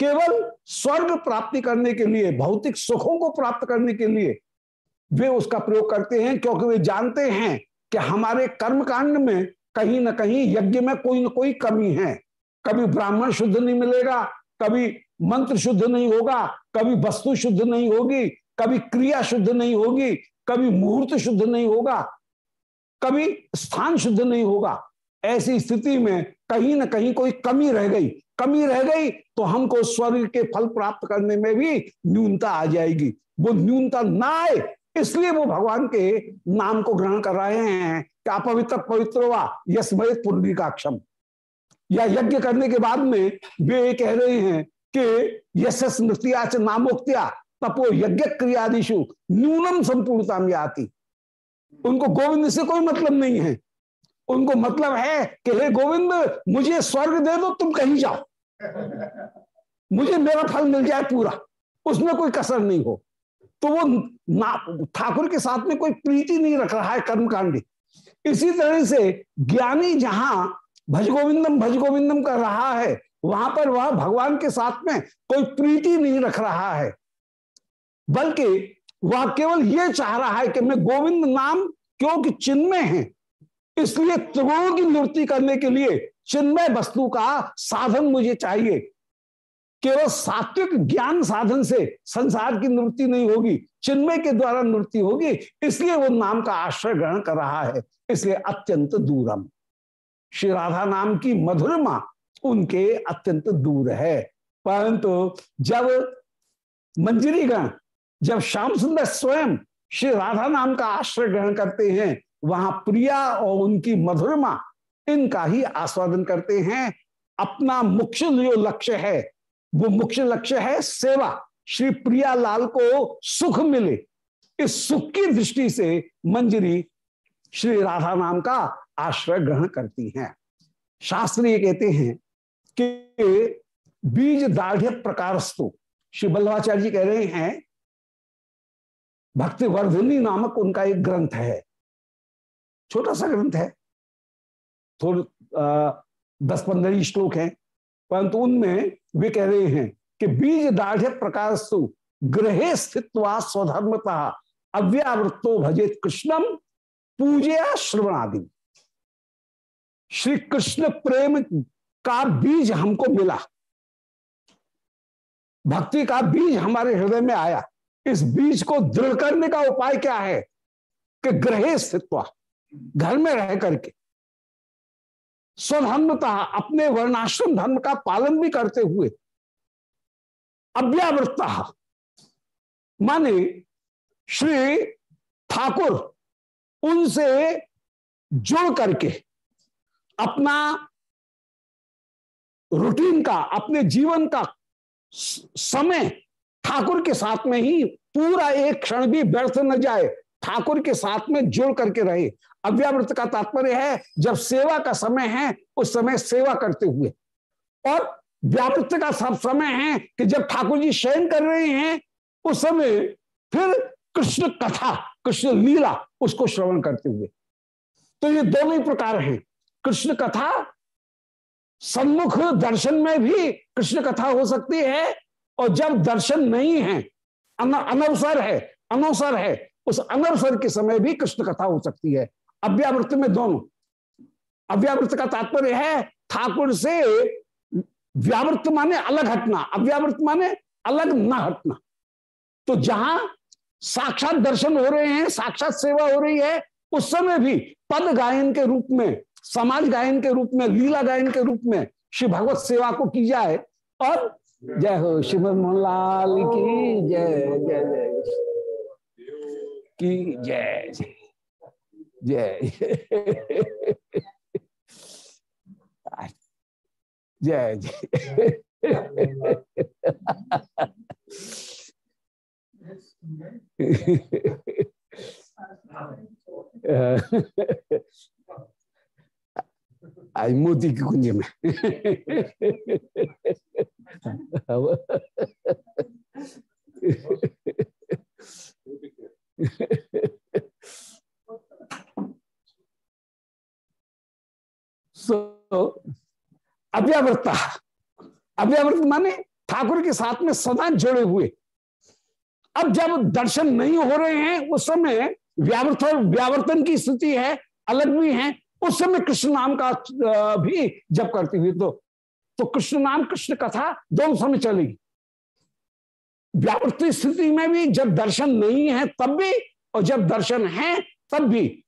केवल स्वर्ग प्राप्ति करने के लिए, भौतिक सुखों को प्राप्त करने के लिए वे उसका प्रयोग करते हैं, क्योंकि वे जानते हैं कि हमारे कर्म कांड में कहीं ना कहीं यज्ञ में कोई ना कोई कमी है। कभी ब्राह्मण शुद्ध नहीं मिलेगा, कभी मंत्र शुद्ध नहीं होगा, कभी वस्तु शुद्ध नहीं होगी, कभी क्रिया शुद्ध नहीं होगी, कभी मुहूर्त शुद्ध नहीं होगा, कभी स्थान शुद्ध नहीं होगा। ऐसी स्थिति में कहीं ना कहीं कोई कमी रह गई। कमी रह गई तो हमको स्वर्ग के फल प्राप्त करने में भी न्यूनता आ जाएगी। वो न्यूनता ना आए इसलिए वो भगवान के नाम को ग्रहण कर रहे हैं कि अपवित्र पवित्र वा यशमय पुण्डिकाक्षम। या यज्ञ करने के बाद में वे कह रहे हैं कि यशस नृत्याच नामोक्त्या तपो यज्ञ क्रियादिशु न्यूनम संपूर्णता में आती उनको गोविंद से कोई मतलब नहीं है। उनको मतलब है कि हे गोविंद, मुझे स्वर्ग दे दो, तुम कहीं जाओ। मुझे मेरा फल मिल जाए पूरा। उसमें कोई कसर नहीं हो। तो वो ना, ठाकुर के साथ में कोई प्रीति नहीं रख रहा है कर्मकांडी। इसी तरह से ज्ञानी जहाँ भज गोविंदम भज गोविंदम कर रहा है, वहाँ पर वह भगवान के साथ में कोई प्रीति नहीं रख रहा है। बल्कि वह केवल यह चाह रहा है कि मैं गोविंद नाम क्योंकि चिन्मय है? इसलिए त्रिगुणों की निवृत्ति करने के लिए चिन्मय वस्तु का साधन मुझे चाहिए। केवल सात्विक ज्ञान साधन से संसार की निवृत्ति नहीं होगी, चिन्मय के द्वारा निवृत्ति होगी, इसलिए वो नाम का आश्रय ग्रहण कर रहा है, इसलिए अत्यंत दूरम। श्री राधा नाम की मधुरमा उनके अत्यंत दूर है। परंतु जब मंजरी गण, जब श्याम सुंदर स्वयं श्री राधा नाम का आश्रय ग्रहण करते हैं, वहाँ प्रिया और उनकी मधुरमा इनका ही आस्वादन करते हैं। अपना मुख्य जो लक्ष्य है वो मुख्य लक्ष्य है सेवा। श्री प्रिया लाल को सुख मिले। इस सुख की दृष्टि से मंजरी श्री राधा नाम का आश्रय ग्रहण करती हैं। शास्त्र ये कहते हैं कि बीज दाढ़ प्रकारस्तु। श्री बल्लभाचार्य जी कह रहे हैं भक्ति वर्धनी नामक उनका एक ग्रंथ है। छोटा सा ग्रंथ है। थोड़े दस पंद्रह श्लोक हैं, परंतु उनमें वे कह रहे हैं कि बीज दाढ़ प्रकाश ग्रहे स्थित स्वधर्मता, अव्यावृत्तो भजेत कृष्णम पूजया श्रवणादि। श्री कृष्ण प्रेम का बीज हमको मिला। भक्ति का बीज हमारे हृदय में आया। इस बीज को दृढ़ करने का उपाय क्या है? कि ग्रहे स्थित्व, घर में रह करके स्वधर्मता, अपने वर्णाश्रम धर्म का पालन भी करते हुए, अव्यावृत्ता। माने श्री ठाकुर उनसे जुड़ करके अपना रूटीन का, अपने जीवन का समय ठाकुर के साथ में ही पूरा एक क्षण भी व्यर्थ न जाए, ठाकुर के साथ में जुड़ करके रहे। अव्यावृत का तात्पर्य है, जब सेवा का समय है, उस समय सेवा करते हुए। और व्यावृत्त का सब समय है कि जब ठाकुर जी शयन कर रहे हैं, उस समय फिर कृष्ण कथा, कृष्ण लीला उसको श्रवण करते हुए। तो ये दोनों ही प्रकार हैं। कृष्ण कथा सम्मुख दर्शन में भी कृष्ण कथा हो सकती है, और जब दर्शन नहीं है अनवसर है अनवसर है, उस अनवसर के समय भी कृष्ण कथा हो सकती है। अव्यावृत्त में दोनों। अव्यावृत्त का तात्पर्य है, ठाकुर से व्यावृत्त माने अलग हटना, अव्यावृत्त माने अलग न हटना। तो जहाँ साक्षात दर्शन हो रहे हैं, साक्षात सेवा हो रही है, उस समय भी पद गायन के रूप में, समाज गायन के रूप में, लीला गायन के रूप में श्री भगवत सेवा को की जाए। और जय हो श्रीमद मोहनलाल की जय जय जय। की जय जय। जय जय आज मोती की कुंज में सो अव्यावृत्ता। अव्यावृत माने ठाकुर के साथ में सदा जुड़े हुए। अब जब दर्शन नहीं हो रहे हैं, उस समय व्यावर्त व्यावर्तन की स्थिति है, अलग भी है। उस समय कृष्ण नाम का भी जब करती हुई तो तो कृष्ण नाम, कृष्ण कथा दोनों समय चलेगी व्यावृत्ति स्थिति में भी जब दर्शन नहीं है, तब भी, और जब दर्शन है, तब भी।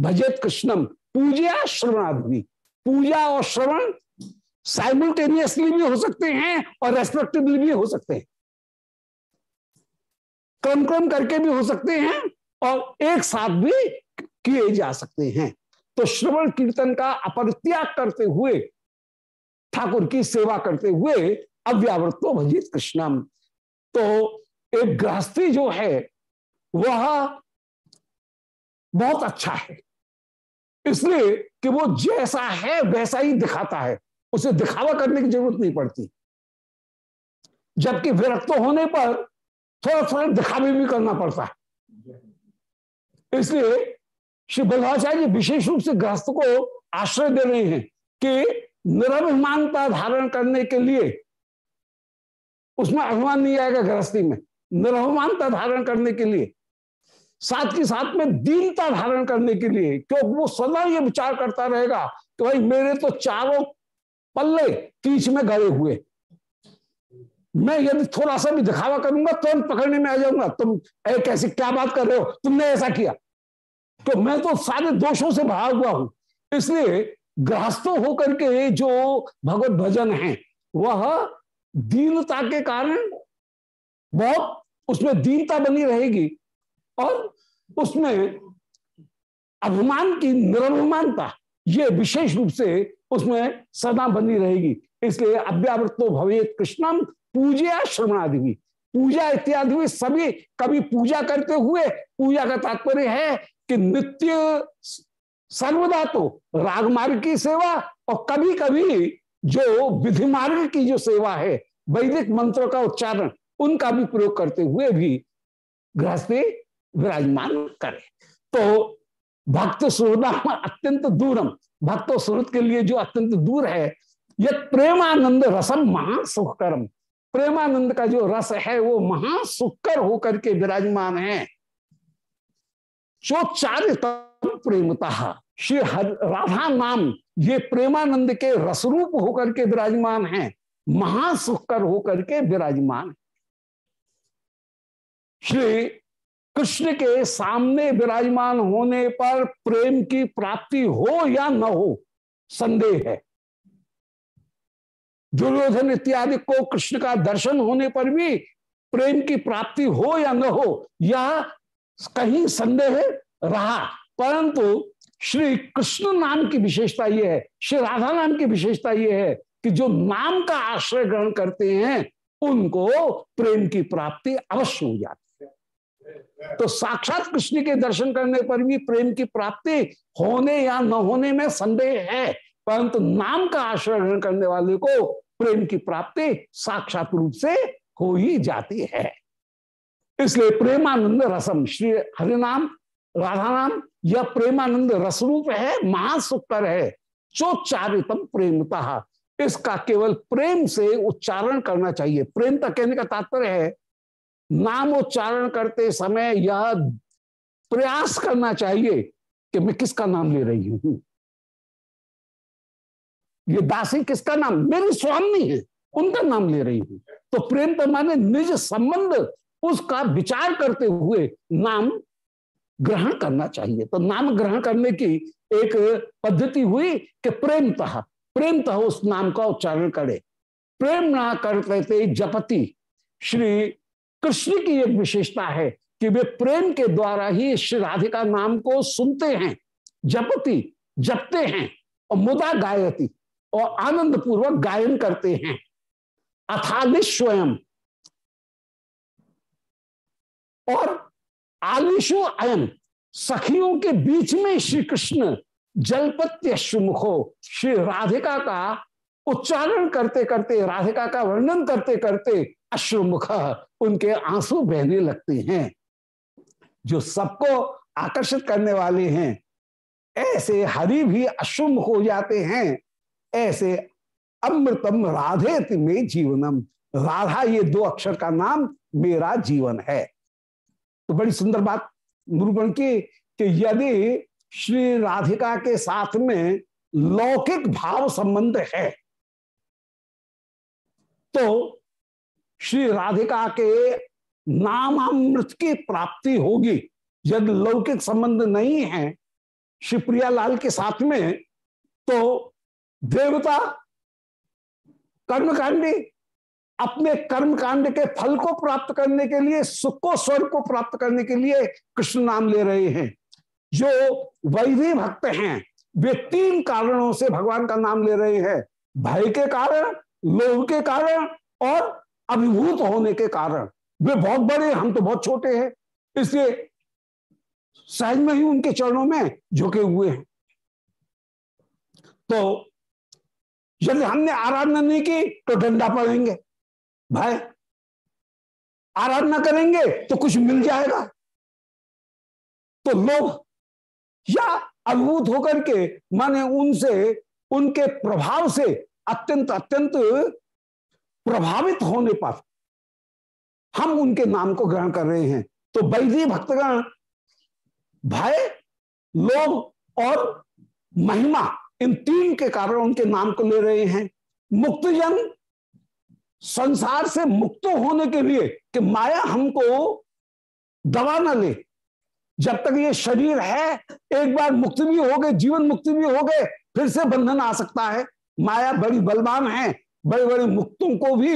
भजत कृष्णम पूजा श्रवणादि पूजा और श्रवण साइमल्टेनियसली भी हो सकते हैं और रेस्पेक्टिवली भी हो सकते हैं। क्रम क्रम करके भी हो सकते हैं और एक साथ भी किए जा सकते हैं। तो श्रवण कीर्तन का अपरित्याग करते हुए, ठाकुर की सेवा करते हुए अव्यावृत्तो भजित कृष्णम। तो एक गृहस्थी जो है, वह बहुत अच्छा है। इसलिए कि वो जैसा है, वैसा ही दिखाता है। उसे दिखावा करने की ज़रूरत नहीं पड़ती। जबकि विरक्त होने पर थोड़ा थोड़ा दिखावे भी करना पड़ता है। इसलिए श्री बल्लाचार्य विशेष रूप से गृहस्थ को आश्रय दे रहे हैं कि निरभिमानता धारण करने के लिए उसमें अभिमान नहीं आएगा गृहस्थी में। निरभिमानता धारण करने के लिए साथ के साथ में दीनता धारण करने के लिए क्यों वो सदा ये विचार करता रहेगा कि भाई मेरे तो चारों पल्ले कीच में गड़े हुए। मैं यदि थोड़ा सा भी दिखावा करूँगा तुरंत तो पकड़ने में आ जाऊँगा। तुम ए, कैसे क्या बात कर रहे हो? तुमने ऐसा किया। तो मैं तो सारे दोषों से भरा हुआ हूँ। इसलिए गृहस्थ होकर के जो भगवत भजन है वह दीनता के कारण बहुत उसमें दीनता बनी रहेगी। और उसमें अभिमान की निरभिमानता, ये विशेष रूप से उसमें सदा बनी रहेगी। इसलिए अव्यावृत्तो भवेत कृष्णम पूजा श्रवणादि पूजा इत्यादि में सभी कभी पूजा करते हुए पूजा का तात्पर्य है कि नित्य सर्वदा तो राग मार्ग की सेवा और कभी कभी जो विधि मार्ग की जो सेवा है, वैदिक मंत्रों का उच्चारण, उनका भी प्रयोग करते हुए भी गृहस्थी विराजमान करे। तो भक्त सुहृदाम अत्यंत दूरम। भक्त सुहृद के लिए जो अत्यंत दूर है, यह प्रेमानंद रसम महासुखकरम। प्रेमानंद का जो रस है, वो महासुखकर होकर के विराजमान है। चोच्चारितम प्रेमता। श्री हर राधा नाम, ये प्रेमानंद के रसरूप होकर के विराजमान है। महासुखकर होकर के विराजमान। श्री कृष्ण के सामने विराजमान होने पर प्रेम की प्राप्ति हो या न हो, संदेह है। दुर्योधन इत्यादि को कृष्ण का दर्शन होने पर भी प्रेम की प्राप्ति हो या न हो यह कहीं संदेह रहा। परंतु श्री कृष्ण नाम की विशेषता यह है, श्री राधा नाम की विशेषता यह है कि जो नाम का आश्रय ग्रहण करते हैं, उनको प्रेम की प्राप्ति अवश्य हो जाती तो साक्षात कृष्ण के दर्शन करने पर भी प्रेम की प्राप्ति होने या न होने में संदेह है। परंतु नाम का आश्रय करने वाले को प्रेम की प्राप्ति साक्षात रूप से हो ही जाती है। इसलिए प्रेमानंद रसम, श्री हरिनाम राधा नाम, यह प्रेमानंद रसरूप है, महासुकर है चोच्चारितम प्रेमता। इसका केवल प्रेम से उच्चारण करना चाहिए। प्रेम तक कहने का तात्पर्य है नाम उच्चारण करते समय यह प्रयास करना चाहिए कि मैं किसका नाम ले रही हूँ। ये दासी किसका नाम? मेरी स्वामी है, उनका नाम ले रही हूँ। तो प्रेम तो माने निज संबंध, उसका विचार करते हुए नाम ग्रहण करना चाहिए। तो नाम ग्रहण करने की एक पद्धति हुई कि प्रेमतः प्रेमतः उस नाम का उच्चारण करे। प्रेम ना करते जपति, श्री कृष्ण की एक विशेषता है कि वे प्रेम के द्वारा ही श्री राधिका नाम को सुनते हैं, जपती, जपते हैं और मुदा गायती और आनंद पूर्वक गायन करते हैं। अथालिश स्वयं। और आलिशु अयम सखियों के बीच में श्री कृष्ण जलपत्य श्रीमुखो, श्री राधिका का उच्चारण करते करते राधिका का वर्णन करते करते अश्रुमुख उनके आँसू बहने लगते हैं, जो सबको आकर्षित करने वाले हैं। ऐसे हरि भी अश्रुमुख हो जाते हैं। ऐसे अमृतम राधे में जीवनम। राधा ये दो अक्षर का नाम मेरा जीवन है। तो बड़ी सुंदर बात निरूपण की कि यदि श्री राधिका के साथ में लौकिक भाव संबंध है तो श्री राधिका के नामामृत की प्राप्ति होगी। यदि लौकिक संबंध नहीं है श्री प्रियालाल के साथ में तो देवता कर्मकांडी, अपने कर्म कांड के फल को प्राप्त करने के लिए, सुख को स्वर्ग को प्राप्त करने के लिए कृष्ण नाम ले रहे हैं। जो वैधि भक्त हैं, वे तीन कारणों से भगवान का नाम ले रहे हैं। भय के कारण, लोभ के कारण और अभिभूत होने के कारण वे बहुत बड़े हम तो बहुत छोटे हैं। इसलिए सहज में ही उनके चरणों में झुके हुए हैं। तो यदि हमने आराधना नहीं की तो डंडा पड़ेंगे। भाई, आराधना करेंगे तो कुछ मिल जाएगा। तो लोग या अद्भुत होकर के, माने उनसे, उनके प्रभाव से अत्यंत अत्यंत प्रभावित होने पर हम उनके नाम को ग्रहण कर रहे हैं। तो वैधि भक्तगण, भय, लोभ और महिमा, इन तीन के कारण उनके नाम को ले रहे हैं। मुक्तजन, संसार से मुक्त होने के लिए कि माया हमको दबा न ले। जब तक ये शरीर है, एक बार मुक्त भी हो गए, जीवन मुक्ति भी हो गए, फिर से बंधन आ सकता है। माया बड़ी बलवान है बड़े बड़े मुक्तों को भी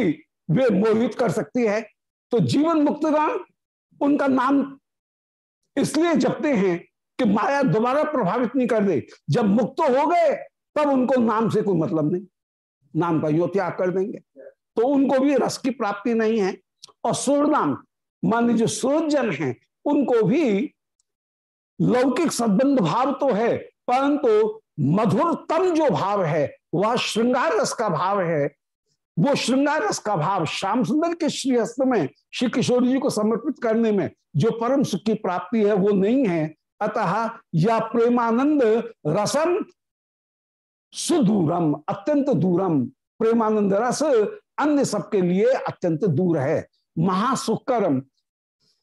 वे मोहित कर सकती है। तो जीवन मुक्तगण उनका नाम इसलिए जपते हैं कि माया दोबारा प्रभावित नहीं कर दे। जब मुक्त हो गए, तब उनको नाम से कोई मतलब नहीं। नाम का यो त्याग कर देंगे। तो उनको भी रस की प्राप्ति नहीं है। और सूर्यनाम मान लीजिए सूर्यजन है, उनको भी लौकिक संबंध भाव तो है, परंतु मधुरतम जो भाव है वह श्रृंगार रस का भाव है। वो श्रृंगार रस का भाव श्याम सुंदर के श्रीहस्त में, श्री किशोर जी को समर्पित करने में जो परम सुख की प्राप्ति है, वो नहीं है। अतः या प्रेमानंद रसम सुदूरम, अत्यंत दूरम। प्रेमानंद रस अन्य सबके लिए अत्यंत दूर है। महासुकरम।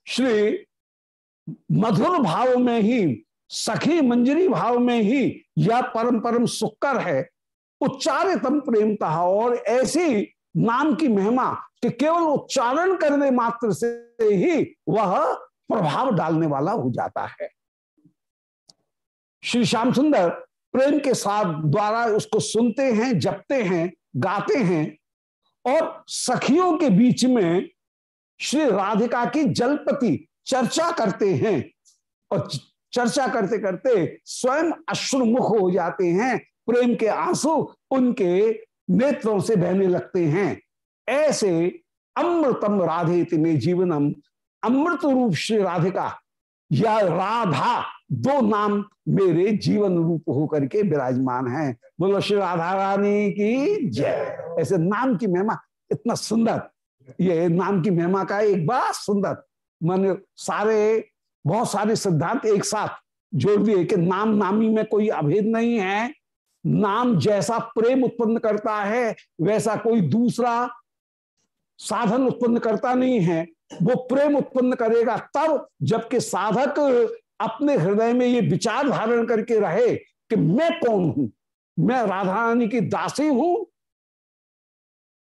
श्री मधुर भाव में ही, सखी मंजरी भाव में ही यह परम परम सुक्कर है। उच्चारितम प्रेमता और ऐसी नाम की महिमा कि केवल उच्चारण करने मात्र से ही वह प्रभाव डालने वाला हो जाता है। श्री श्याम सुंदर प्रेम के साथ द्वारा उसको सुनते हैं, जपते हैं, गाते हैं और सखियों के बीच में श्री राधिका की जलपति चर्चा करते हैं और चर्चा करते करते स्वयं अश्रुमुख हो जाते हैं। प्रेम के आँसू उनके नेत्रों से बहने लगते हैं। ऐसे अमृतम राधे में जीवनम, अमृत रूप श्री राधिका, या राधा, दो नाम मेरे जीवन रूप होकर के विराजमान हैं। बोलो, श्री राधा रानी की जय। ऐसे नाम की महिमा, इतना सुंदर। ये नाम की महिमा का एक बड़ा सुंदर, मान सारे, बहुत सारे सिद्धांत एक साथ जोड़ दिए कि नाम नामी में कोई अभेद नहीं है। नाम जैसा प्रेम उत्पन्न करता है, वैसा कोई दूसरा साधन उत्पन्न करता नहीं है। वो प्रेम उत्पन्न करेगा तब, जबकि साधक अपने हृदय में ये विचार धारण करके रहे कि मैं कौन हूँ? मैं राधा रानी की दासी हूँ।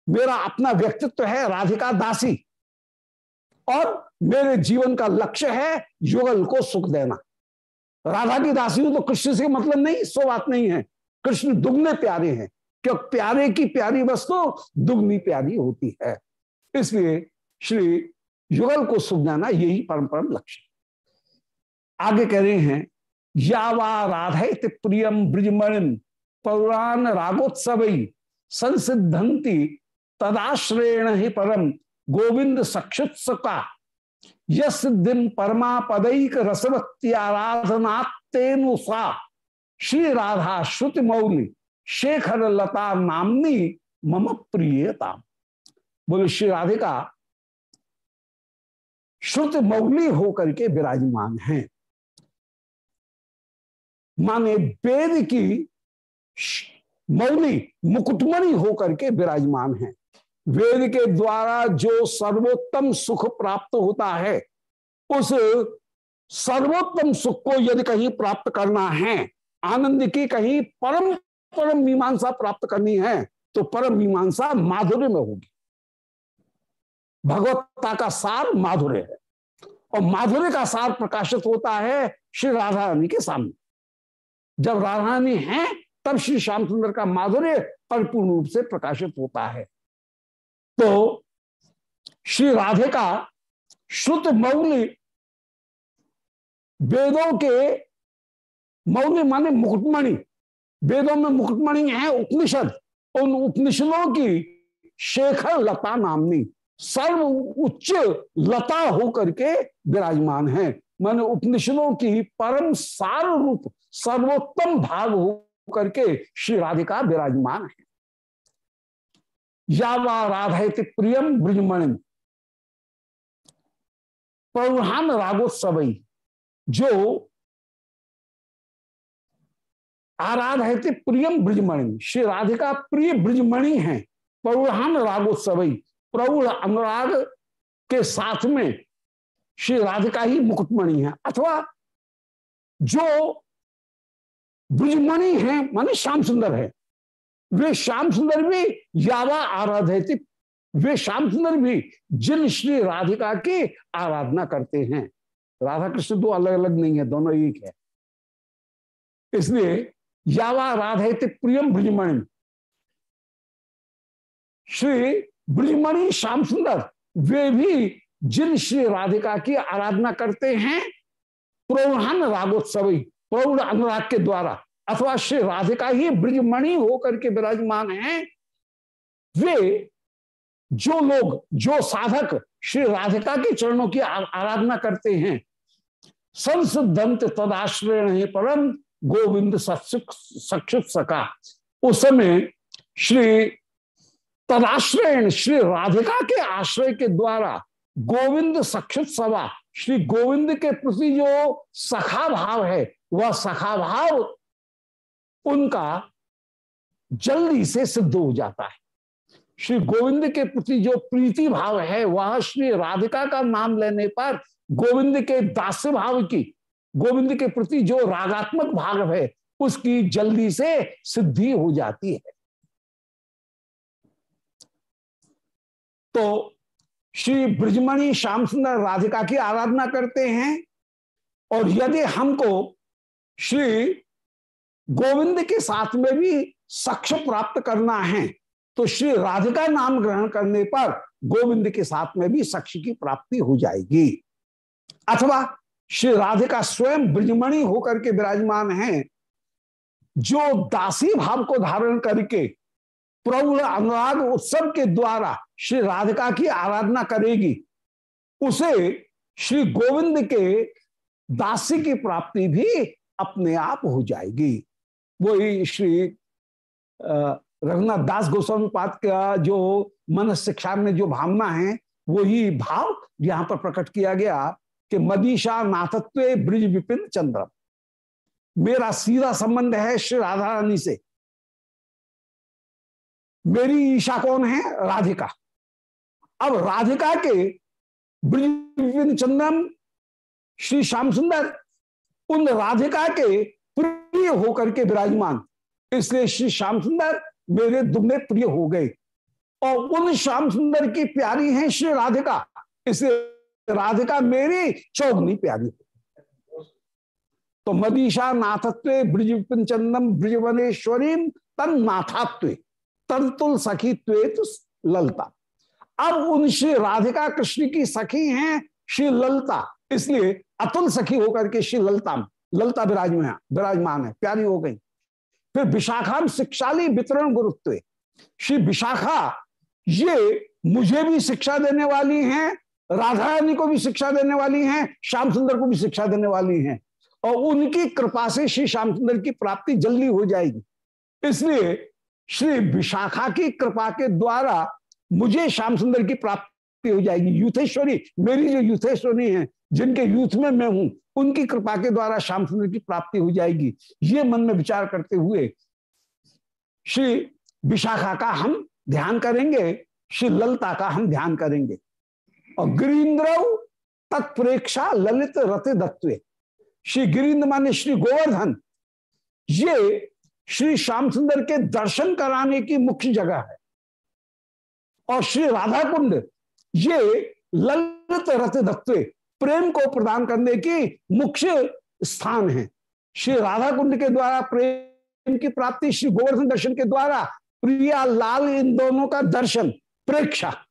मेरा अपना व्यक्तित्व है राधिका दासी। और मेरे जीवन का लक्ष्य है युगल को सुख देना। राधा की दासी हूँ तो कृष्ण से मतलब नहीं, सो बात नहीं है। कृष्ण दुगने प्यारे हैं। क्यों? प्यारे की प्यारी वस्तु दुगनी प्यारी होती है। इसलिए श्री युगल को सुख जाना यही परम परम लक्ष्य। आगे कह रहे हैं, यावा राधे प्रियम ब्रजमणिन पौराण रागोत्सव संसिद्धंती तदाश्रेण ही परम गोविंद सक्षुत्सका यदिन परमा पदैक रसवत्याराधनात्तेनुसा। श्री राधा श्रुति मौली, शेखर लता नामनी, मम प्रियता। बोले, श्री राधिका, श्रुति मौली होकर के विराजमान हैं। माने वेद की मौली, मुकुटमणि होकर के विराजमान है। वेद के द्वारा जो सर्वोत्तम सुख प्राप्त होता है, उस सर्वोत्तम सुख को यदि कहीं प्राप्त करना है आनंद की कहीं परम परम मीमांसा प्राप्त करनी है तो परम मीमांसा माधुर्य में होगी। भगवत्ता का सार माधुर्य है। और माधुर्य का सार प्रकाशित होता है श्री राधा रानी के सामने। जब राधा रानी है, तब श्री श्याम सुंदर का माधुर्य परिपूर्ण रूप से प्रकाशित होता है। तो श्री राधे का श्रुत मौली वेदों के मौली माने मुकुटमणि। वेदों में मुकुटमणि है उपनिषद। उन उपनिषदों की शेखर लता नामनी सर्व उच्च लता होकर के विराजमान है। माने उपनिषदों की परम सार रूप, सर्वोत्तम भाग हो करके श्री राधिका विराजमान है। यावा राधे प्रियम ब्रजमणि पौराण रागोत्सव, जो आराधयते प्रियम ब्रजमणि। श्री राधिका प्रिय ब्रजमणि है। पौराण रागोत्सव प्रौढ़ अनुराग के साथ में श्री राधिका ही मुकुटमणि है। अथवा जो ब्रजमणि है, माने श्याम सुंदर है। वे श्याम सुंदर भी यावा आराधयती, वे श्याम सुंदर भी जिन श्री राधिका की आराधना करते हैं। राधा कृष्ण दो अलग अलग नहीं है, दोनों एक है। इसलिए यावा राधे प्रियम ब्रजमणि श्री ब्रजमणि श्याम सुंदर, वे भी जिन श्री राधिका की आराधना करते हैं प्रोहान रागोत्सवी, प्रौढ़ अनुराग के द्वारा, अथवा श्री राधिका ही ब्रजमणि होकर के विराजमान हैं, वे जो लोग, जो साधक श्री राधिका के चरणों की आराधना करते हैं संसिद्धंत तदाश्रय परम गोविंद सक्षुत सका उस समय श्री तदाश्रयण, श्री राधिका के आश्रय के द्वारा गोविंद सक्षित सभा, श्री गोविंद के प्रति जो सखा भाव है, वह सखा भाव उनका जल्दी से सिद्ध हो जाता है। श्री गोविंद के प्रति जो प्रीति भाव है, वह श्री राधिका का नाम लेने पर गोविंद के दास्य भाव की गोविंद के प्रति जो रागात्मक भाव है, उसकी जल्दी से सिद्धि हो जाती है। तो श्री ब्रजमणि श्याम सुंदर राधिका की आराधना करते हैं, और यदि हमको श्री गोविंद के साथ में भी सक्ष प्राप्त करना है तो श्री राधिका नाम ग्रहण करने पर गोविंद के साथ में भी सक्ष की प्राप्ति हो जाएगी। अथवा श्री राधिका स्वयं ब्रजमणि होकर के विराजमान हैं। जो दासी भाव को धारण करके प्रौढ़ अनुराग उत्सव के द्वारा श्री राधिका की आराधना करेगी, उसे श्री गोविंद के दासी की प्राप्ति भी अपने आप हो जाएगी। वही श्री रघुनाथ दास गोस्वामी पाद का जो मन शिक्षा में जो भावना है, वही भाव यहाँ पर प्रकट किया गया। कि मदीशा नाथत्व ब्रिज विपिन चंद्रम। मेरा सीधा संबंध है श्री राधा रानी से। मेरी ईशा कौन है? राधिका। अब राधिका के ब्रिज विपिन चंद्रम, श्री श्याम सुंदर, उन राधिका के प्रिय होकर के विराजमान, इसलिए श्री श्याम सुंदर मेरे दुम्ने प्रिय हो गए। और उन श्याम सुंदर की प्यारी हैं श्री राधिका, इसलिए राधिका, मेरी चौगनी प्यारी तो मदीशा नाथत्व ब्रिज चंदम ब्रिजवनेश्वरी, तन नाथात्व, तंतुल सखी त्वेत ललता। अब उन श्री राधिका कृष्ण की सखी हैं श्री ललता। इसलिए अतुल सखी होकर के श्री ललता ललता विराजमान विराजमान है, प्यारी हो गई। फिर विशाखा शिक्षाली वितरण गुरुत्व। श्री विशाखा, ये मुझे भी शिक्षा देने वाली हैं राधा रानी को भी शिक्षा देने वाली हैं श्याम सुंदर को भी शिक्षा देने वाली हैं, और उनकी कृपा से श्री श्याम सुंदर की प्राप्ति जल्दी हो जाएगी। इसलिए श्री विशाखा की कृपा के द्वारा मुझे श्याम सुंदर की प्राप्ति हो जाएगी। यूथेश्वरी, मेरी जो यूथेश्वरी है, जिनके यूथ में मैं हूँ, उनकी कृपा के द्वारा श्याम सुंदर की प्राप्ति हो जाएगी। ये मन में विचार करते हुए श्री विशाखा का हम ध्यान करेंगे, श्री ललता का हम ध्यान करेंगे। और तत्प्रेक्षा ललित रथ दत्व श्री गिरीन्द्र माने श्री गोवर्धन, ये श्री श्याम सुंदर के दर्शन कराने की मुख्य जगह है। और श्री राधा कुंड ये ललित रथ दत्व प्रेम को प्रदान करने की मुख्य स्थान है। श्री राधा कुंड के द्वारा प्रेम की प्राप्ति, श्री गोवर्धन दर्शन के द्वारा प्रिया, लाल, इन दोनों का दर्शन, प्रेक्षा।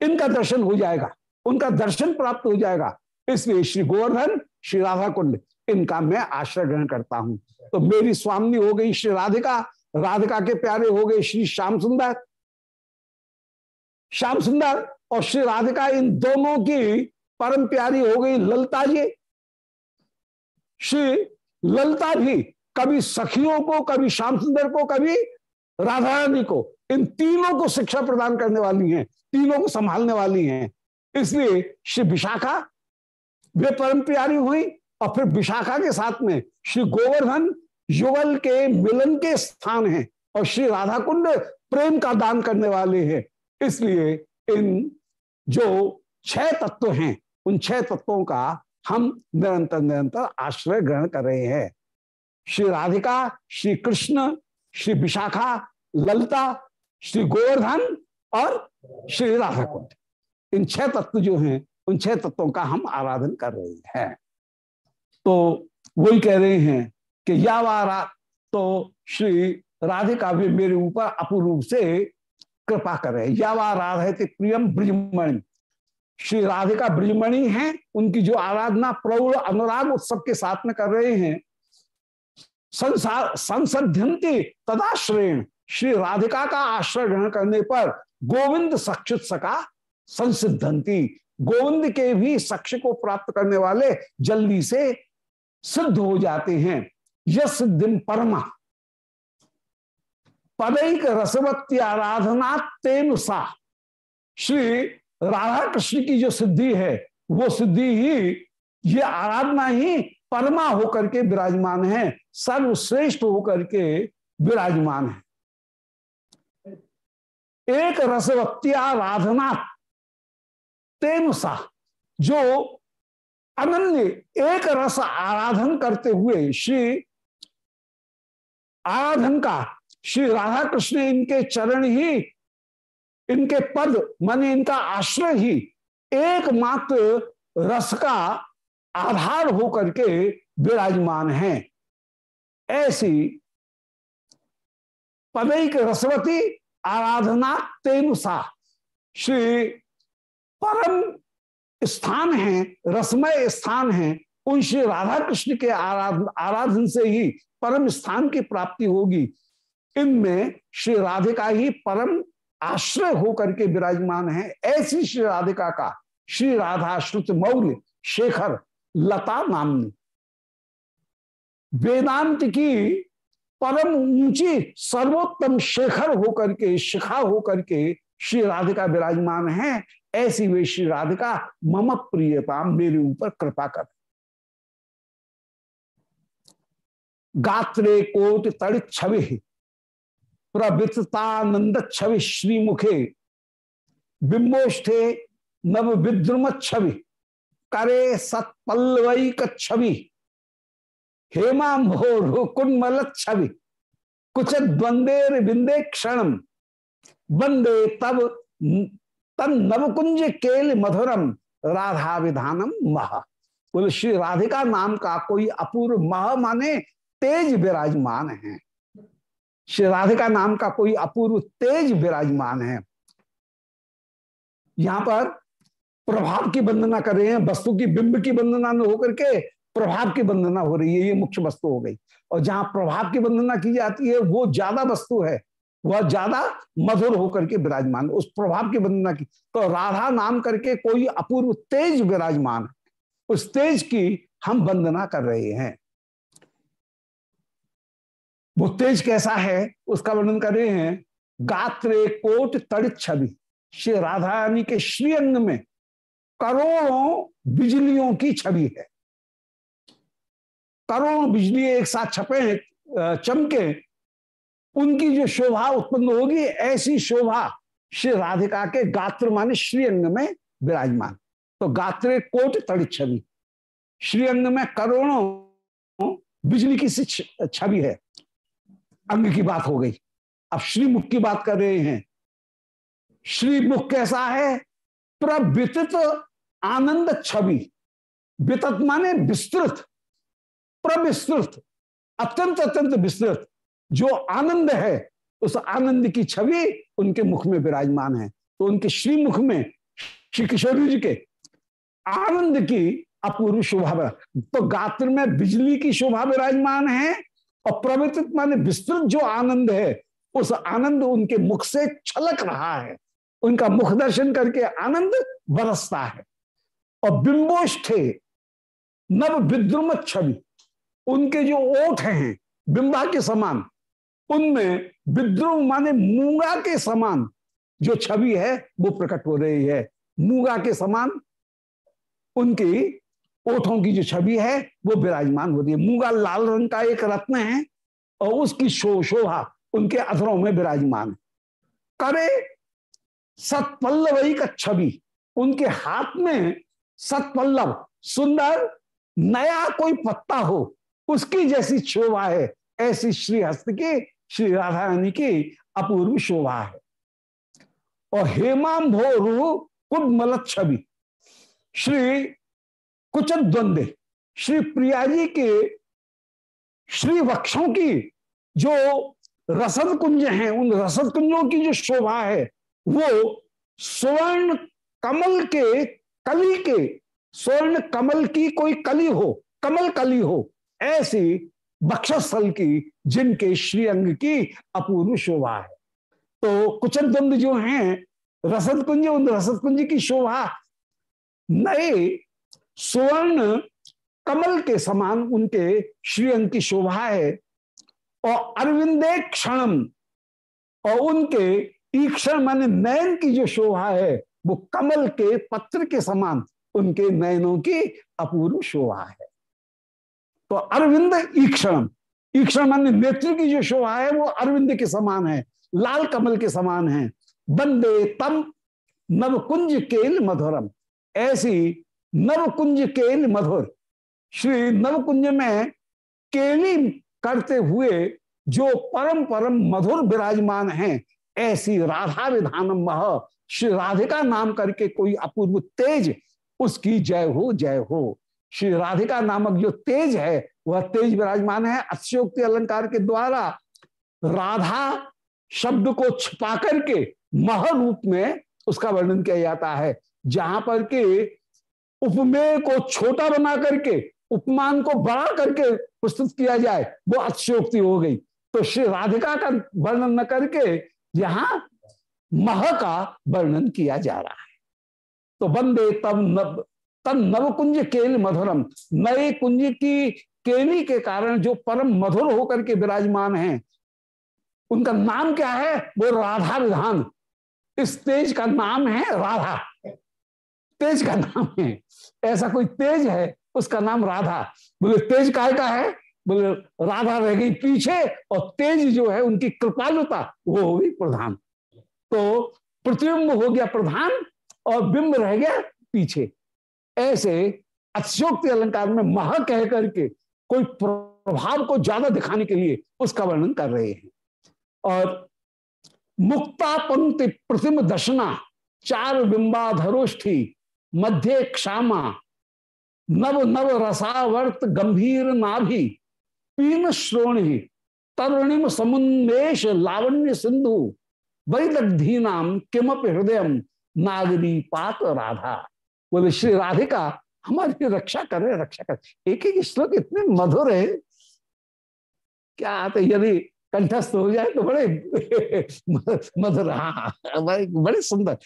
इनका दर्शन हो जाएगा, उनका दर्शन प्राप्त हो जाएगा। इसलिए श्री गोवर्धन, श्री राधा कुंड इनका मैं आश्रय ग्रहण करता हूँ। तो मेरी स्वामी हो गई श्री राधिका राधिका के प्यारे हो गए श्री श्याम सुंदर। श्याम सुंदर और श्री राधिका, इन दोनों की परम प्यारी हो गई ललता जी। श्री ललता भी कभी सखियों को, कभी श्याम सुंदर को, कभी राधा रानी को, इन तीनों को शिक्षा प्रदान करने वाली हैं। तीनों को संभालने वाली हैं। इसलिए श्री विशाखा वे परम प्यारी हुई और फिर विशाखा के साथ में श्री गोवर्धन युगल के मिलन के स्थान हैं और श्री राधा कुंड प्रेम का दान करने वाले हैं। इसलिए इन जो छह तत्व हैं, उन छह तत्वों का हम निरंतर निरंतर आश्रय ग्रहण कर रहे हैं। श्री राधिका, श्री कृष्ण, श्री विशाखा, ललिता, श्री गोवर्धन और श्री राधा कुंड इन छह तत्व जो हैं, उन छह तत्वों का हम आराधन कर रहे हैं। तो वही कह रहे हैं कि यावारा तो श्री राधिका भी मेरे ऊपर अपूर्व से कृपा करे। यावा राधा प्रियम ब्रजमणि। श्री राधिका ब्रजमणि हैं, उनकी जो आराधना प्रौढ़ अनुराग उत्सव के साथ में कर रहे हैं संसार संसध्यंती तदाश्रयण। श्री राधिका का आश्रय ग्रहण करने पर गोविंद सक्षित सका संसिद्धंती गोविंद के भी सक्ष को प्राप्त करने वाले जल्दी से सिद्ध हो जाते हैं। यह सिद्धिम परमा। पदैक रसवती आराधना तेन सा। श्री राधा कृष्ण की जो सिद्धि है, वो सिद्धि ही, ये आराधना ही परमा होकर के विराजमान है। सर्वश्रेष्ठ होकर के विराजमान है। एक रसवती आराधना तेन सा, जो अनन्य एक रस आराधन करते हुए श्री आराधन का, श्री राधा कृष्ण इनके चरण ही, इनके पद, माने इनका आश्रय ही, एकमात्र रस का आधार होकर के विराजमान है। ऐसी पदैक रसवती आराधना तेनुसा। श्री परम स्थान है, रसमय स्थान है। उन श्री राधा कृष्ण के आराधन आराधन से ही परम स्थान की प्राप्ति होगी। इनमें श्री राधिका ही परम आश्रय होकर के विराजमान है। ऐसी श्री राधिका का श्री राधा श्रुत मौल शेखर लता नामनी। वेदांत की परम ऊँची सर्वोत्तम शेखर होकर के, शिखा होकर के श्री राधिका विराजमान है, ऐसी वे श्री राधिका मम प्रियता मेरे ऊपर कृपा कर। गात्रे कोट तड़ छवि प्रवृततानंद छवि श्री मुखे बिंबोष्ठे नव विद्रुम छवि, करे सत्पल्लवैक छवि। हेमा कुंडमल छवि। कुछ द्वंदेर बिंदे क्षण वंदे तब तन नवकुंज केल मधुरम। राधा विधानम मह। बोले, श्री राधिका नाम का कोई अपूर्व मह माने तेज विराजमान है। श्री राधिका नाम का कोई अपूर्व तेज विराजमान है। यहाँ पर प्रभाव की वंदना कर रहे हैं, वस्तु की बिंब की वंदना न होकर के प्रभाव की वंदना हो रही है, ये मुख्य वस्तु हो गई। और जहाँ प्रभाव की वंदना की जाती है, वो ज़्यादा वस्तु है, वह ज़्यादा मधुर होकर के विराजमान, उस प्रभाव की वंदना की। तो राधा नाम करके कोई अपूर्व तेज विराजमान, उस तेज की हम वंदना कर रहे हैं। वो तेज कैसा है, उसका वर्णन कर रहे हैं, गात्रे कोट तड़ित छवि, श्री राधा रानी के श्रीअंग में करोड़ों बिजलियों की छवि है। करोड़ों बिजली एक साथ छपे हैं चमके उनकी जो शोभा उत्पन्न होगी, ऐसी शोभा श्री राधिका के गात्र माने श्रीअंग में विराजमान। तो गात्रे कोट तड़ित छवि। श्रीअंग में करोड़ों बिजली की सी छवि है। अंग की बात हो गई। अब श्रीमुख की बात कर रहे हैं। श्रीमुख कैसा है? प्रवित आनंद छवि। वितत माने विस्तृत। प्रविस्तृत, अत्यंत अत्यंत विस्तृत। जो आनंद है, उस आनंद की छवि उनके मुख में विराजमान है। तो उनके श्री मुख में श्री किशोर जी के आनंद की अपूर्व शोभा तो गात्र में बिजली की शोभा विराजमान है और प्रवृत्त माने विस्तृत जो आनंद है, उस आनंद उनके मुख से छलक रहा है। उनका मुख दर्शन करके आनंद बरसता है। और बिंबोष्ठे नव विद्रुम छवि उनके जो ओठ हैं, बिंबा के समान, उनमें विद्रोह माने मूँगा के समान जो छवि है, वो प्रकट हो रही है। मूँगा के समान उनकी ओठों की जो छवि है, वो विराजमान होती है। मूँगा लाल रंग का एक रत्न है और उसकी शो, शोभा उनके अधरों में विराजमान है। करे सतपल्लवई का छवि, उनके हाथ में सतपल्लव, सुंदर, नया कोई पत्ता हो उसकी जैसी शोभा है, ऐसी श्री हस्त की, श्री राधा रानी की अपूर्व शोभा है। और हेमाम भोरु कुंडमल छवि। श्री कुचत द्वंद्व, श्री प्रिया जी के श्री वक्षों की जो रसद कुंज हैं, उन रसद कुंजों की जो शोभा है, वो स्वर्ण कमल के कली के, स्वर्ण कमल की कोई कली हो, कमल कली हो ऐसी बक्षस्थल की, जिनके श्रीअंग की अपूर्व शोभा है। तो कुचन द्वंद जो हैं रसद कुंज उन रसद कुंज की शोभा नए स्वर्ण कमल के समान उनके श्रीअंग की शोभा है, और अरविंदे क्षणम, और उनके ईक्षण माने नयन की जो शोभा है, वो कमल के पत्र के समान उनके नयनों की अपूर्व शोभा है। तो अरविंद ईक्षण ईक्षण माने नेत्र की जो शोभा है, वो अरविंद के समान है, लाल कमल के समान है। बंदे तम नवकुंज केल मधुरम। ऐसी नवकुंज केल मधुर। श्री नवकुंज में केली करते हुए जो परम परम मधुर विराजमान हैं, ऐसी राधा विधानम मह। श्री राधिका नाम करके कोई अपूर्व तेज, उसकी जय हो जय हो। श्री राधिका नामक जो तेज है, वह तेज विराजमान है अक्षोक्ति अलंकार के द्वारा। राधा शब्द को छिपा करके मह रूप में उसका वर्णन किया जाता है, जहाँ पर के उपमेय को छोटा बना करके, उपमान को बड़ा करके प्रस्तुत किया जाए, वो अक्षोक्ति हो गई। तो श्री राधिका का वर्णन न करके यहाँ मह का वर्णन किया जा रहा है। तो बंदे तब तब नव कुंज केल मधुरम। नए कुंज की केली के कारण जो परम मधुर होकर के विराजमान हैं, उनका नाम क्या है? वो राधा विधान। इस तेज का नाम है राधा। तेज का नाम है। ऐसा कोई तेज है, उसका नाम राधा। बोले, तेज काय का है? बोले, राधा रह गई पीछे और तेज जो है उनकी कृपालुता, वो हो गई प्रधान। तो प्रतिबिंब हो गया प्रधान और बिंब रह गया पीछे। ऐसे अक्षोक्ति अलंकार में मह कह करके कोई प्रभाव को ज़्यादा दिखाने के लिए उसका वर्णन कर रहे हैं। और मुक्ता पंक्ति प्रतिम दशना, चार बिंबाधरोष्ठी, मध्य क्षामा, नव नव रसावर्त गंभीर नाभि, पीन श्रोणी, तरुणिम समुन्मेष लावण्य सिंधु वैदग्धी नाम किमप हृदय नागरी पात राधा। बोले श्री राधिका, हमारी रक्षा करे रक्षा कर एक एक श्लोक इतने मधुर है क्या आते यदि कंठस्थ हो जाए तो बड़े मधुर हाँ बड़े बड़े सुंदर।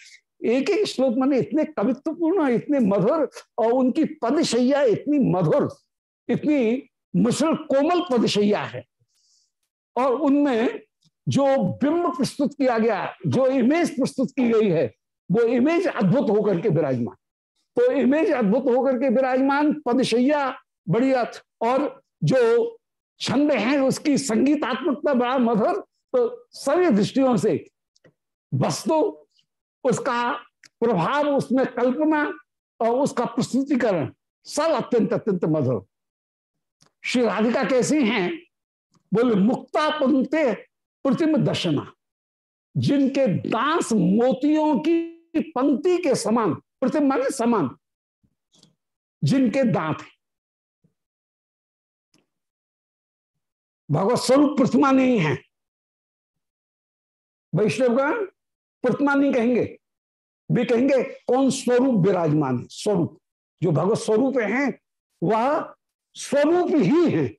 एक एक श्लोक मैंने इतने कवित्वपूर्ण, इतने मधुर और उनकी पदशैया इतनी मधुर, इतनी मुसल कोमल पदशैया है। और उनमें जो बिंब प्रस्तुत किया गया, जो इमेज प्रस्तुत की गई है, वो इमेज अद्भुत होकर के विराजमान। तो इमेज अद्भुत होकर के विराजमान पदशैया बढ़िया और जो छंद है उसकी संगीतात्मकता बड़ा मधुर तो सभी दृष्टियों से वस्तु, उसका प्रभाव, उसमें कल्पना और उसका प्रस्तुतिकरण सब अत्यंत अत्यंत मधुर। श्री राधिका कैसी हैं? बोले, मुक्ता पंक्ति प्रतिम दर्शना जिनके दास मोतियों की पंक्ति के समान प्रतिम माने समान, जिनके दांत है। भगवत स्वरूप प्रतिमा नहीं है। वैष्णव वैष्णवगण प्रतिमा नहीं कहेंगे। वे कहेंगे, कौन स्वरूप विराजमान है? स्वरूप। जो भगवत स्वरूप है, वह स्वरूप ही है।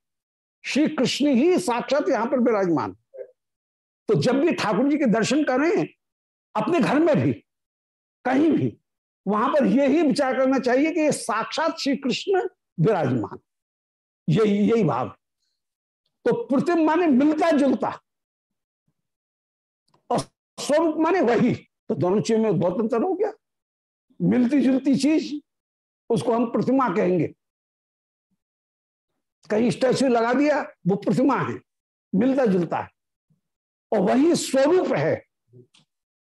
श्री कृष्ण ही साक्षात यहाँ पर विराजमान। तो जब भी ठाकुर जी के दर्शन करें अपने घर में भी, कहीं भी वहाँ पर यही विचार करना चाहिए कि साक्षात श्री कृष्ण विराजमान। यही यही भाव। तो प्रतिम माने मिलता जुलता और स्वरूप माने वही। तो दोनों चीज़ में बहुत अंतर हो गया। मिलती जुलती चीज़, उसको हम प्रतिमा कहेंगे। कहीं स्टैचू लगा दिया, वो प्रतिमा है, मिलता जुलता है। और वही स्वरूप है,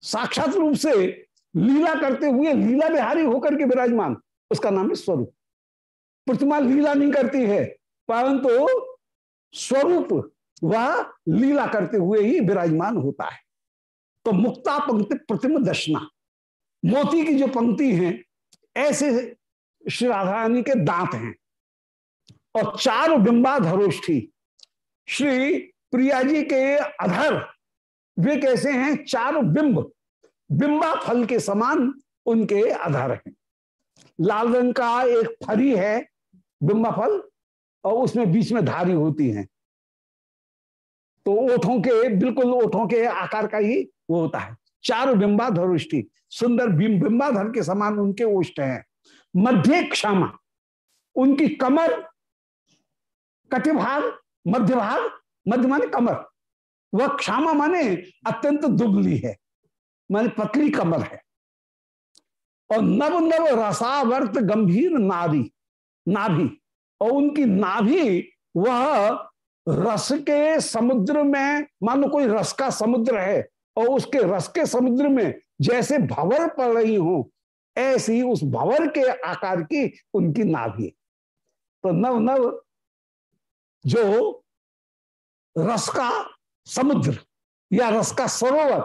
साक्षात रूप से लीला करते हुए लीला बिहारी होकर के विराजमान। उसका नाम है स्वरूप। प्रतिमा लीला नहीं करती है, परंतु तो स्वरूप वह लीला करते हुए ही विराजमान होता है। तो मुक्ता पंक्ति प्रतिम दर्शना मोती की जो पंक्ति है, ऐसे श्री राधा के दांत हैं। और चार बिंबाधरोष्ठी। श्री प्रिया जी के अधर, वे कैसे हैं? चार बिंब। बिंबा फल के समान उनके आधार हैं। लाल रंग का एक फरी है बिंबा फल, और उसमें बीच में धारी होती है। तो ओठों के, बिल्कुल ओठों के आकार का ही वो होता है। चार बिंबाधरुष्टि सुंदर बिंब बिंबाधर के समान उनके ओष्ट हैं। मध्य क्षमा, उनकी कमर, कटिभाग मध्य भाग मध्य माने कमर। वह क्षमा माने अत्यंत दुबली है। माने पतली कमर है। और नव नव रसावर्त गंभीर नारी नाभि, और उनकी नाभि, वह रस के समुद्र में, मानो कोई रस का समुद्र है, और उसके रस के समुद्र में जैसे भवर पड़ रही हो, ऐसी उस भवर के आकार की उनकी नाभि तो नव नव जो रस का समुद्र या रस का सरोवर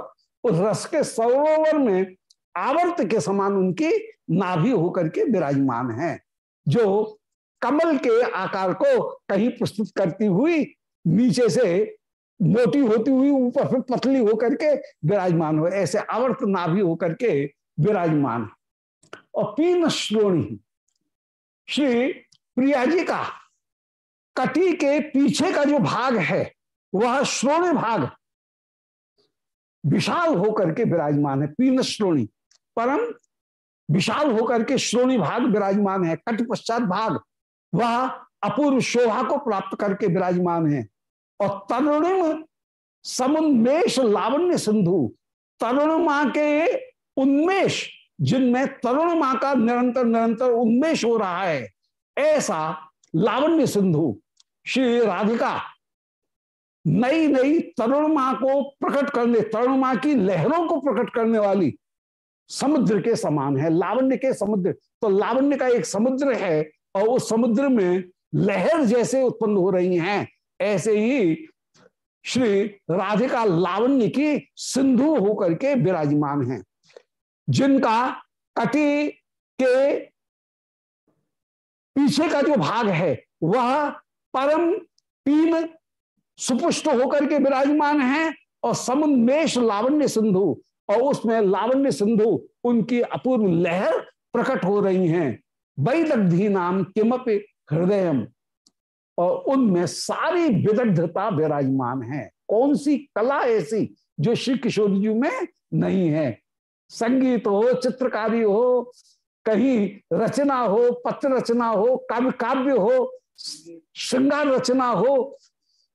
उस रस के सरोवर में आवर्त के समान उनकी नाभि होकर के विराजमान है। जो कमल के आकार को कहीं प्रस्तुत करती हुई, नीचे से मोटी होती हुई, ऊपर फिर पतली होकर के विराजमान हो, ऐसे आवर्त नाभि होकर के विराजमान और पीन श्रोणी, श्री प्रिया जी का कटी के पीछे का जो भाग है, वह श्रोणी भाग विशाल होकर के विराजमान है पीन श्रोणी। परम विशाल होकर के श्रोणी भाग विराजमान है कट पश्चात भाग। वह अपूर्व शोभा को प्राप्त करके विराजमान है। और तरुणिम समुन्मेष लावण्य सिंधु, तरुण माँ के उन्मेष, जिनमें तरुण माँ का निरंतर निरंतर उन्मेष हो रहा है, ऐसा लावण्य सिंधु, श्री राधिका नई नई तरुण माँ को प्रकट करने, तरुण माँ की लहरों को प्रकट करने वाली समुद्र के समान है, लावण्य के समुद्र। तो लावण्य का एक समुद्र है और उस समुद्र में लहर जैसे उत्पन्न हो रही हैं। ऐसे ही श्री राधिका लावण्य की सिंधु होकर के विराजमान हैं, जिनका कटी के पीछे का जो भाग है, वह परम तीन सुपुष्ट होकर के विराजमान है और समुन्मेष लावण्य सिंधु, और उसमें लावण्य सिंधु उनकी अपूर्व लहर प्रकट हो रही हैं। वैदग्धि नाम किमपि हृदय और उनमें सारी विदग्धता विराजमान है। कौन सी कला ऐसी जो श्री किशोर जी में नहीं है? संगीत हो, चित्रकारी हो, कहीं रचना हो, पत्र रचना हो, काव्य काव्य हो, श्रृंगार रचना हो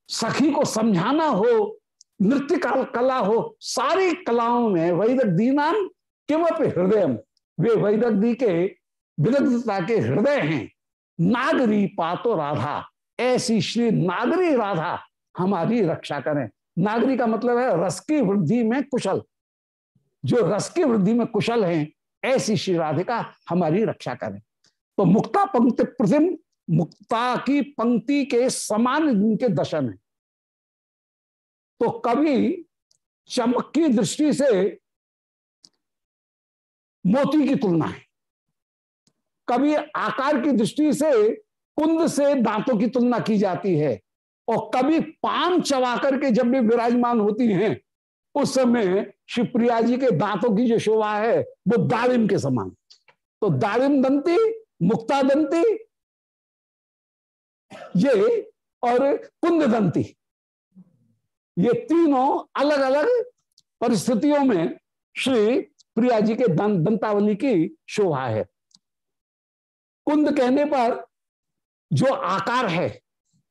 सखी को समझाना हो, नृत्य कला हो, सारी कलाओं में वैदक दी नाम हृदय वे वैदक दी के विदग्धता के हृदय हैं। नागरी पातो राधा, ऐसी श्री नागरी राधा हमारी रक्षा करें। नागरी का मतलब है रस की वृद्धि में कुशल। जो रस की वृद्धि में कुशल हैं, ऐसी श्री राधिका हमारी रक्षा करें। तो मुक्ता पंक्ति प्रतिम मुक्ता की पंक्ति के समान जिनके दर्शन है। तो कभी चमक की दृष्टि से मोती की तुलना है। कभी आकार की दृष्टि से कुंद से दांतों की तुलना की जाती है। और कभी पान चबा करके जब भी विराजमान होती हैं, उस समय शिवप्रिया जी के दांतों की जो शोभा है, वो दालिम के समान। तो दालिम दंती, मुक्ता दंती ये और कुंद ये तीनों अलग अलग परिस्थितियों में श्री प्रिया जी के दं, दंतावली की शोभा है। कुंद कहने पर जो आकार है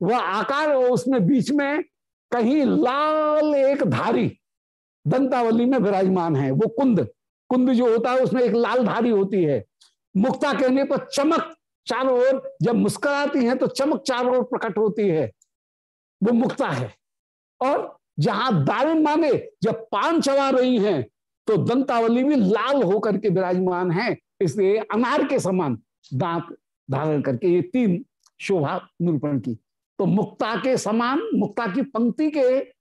वह आकार उसमें बीच में कहीं लाल एक धारी दंतावली में विराजमान है वो कुंद। कुंद जो होता है उसमें एक लाल धारी होती है। मुक्ता कहने पर चमक चारों ओर जब मुस्कुराती हैं तो चमक चारों ओर प्रकट होती है। वो मुक्ता है। और जहाँ दारुण माने जब पान चला रही हैं तो दंतावली भी लाल होकर के विराजमान है। इसलिए अनार के समान दांत धारण करके ये तीन शोभा निरूपण की। तो मुक्ता के समान, मुक्ता की पंक्ति के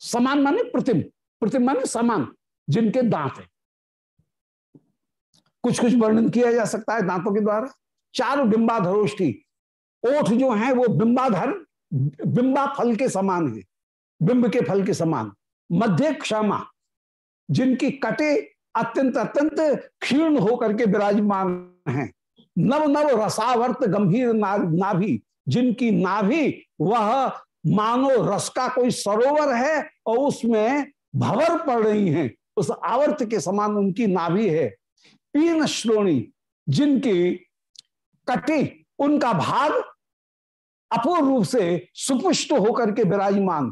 समान माने प्रतिम। प्रतिम माने समान, जिनके दांत है। कुछ कुछ वर्णन किया जा सकता है दांतों के द्वारा? चार बिंबाधरोष्ठी ओठ जो है वो बिंबाधर बिंबा फल के समान है बिंब के फल के समान। मध्य क्षमा जिनकी कटे अत्यंत अत्यंत क्षीर्ण होकर के विराजमान हैं। नव नव रसावर्त गंभीर ना, नाभि जिनकी नाभि वह मानो रस का कोई सरोवर है और उसमें भवर पड़ रही हैं। उस आवर्त के समान उनकी नाभि है। पीन श्रोणी जिनकी कटी, उनका भाग अपूर्ण रूप से सुपुष्ट होकर के विराजमान।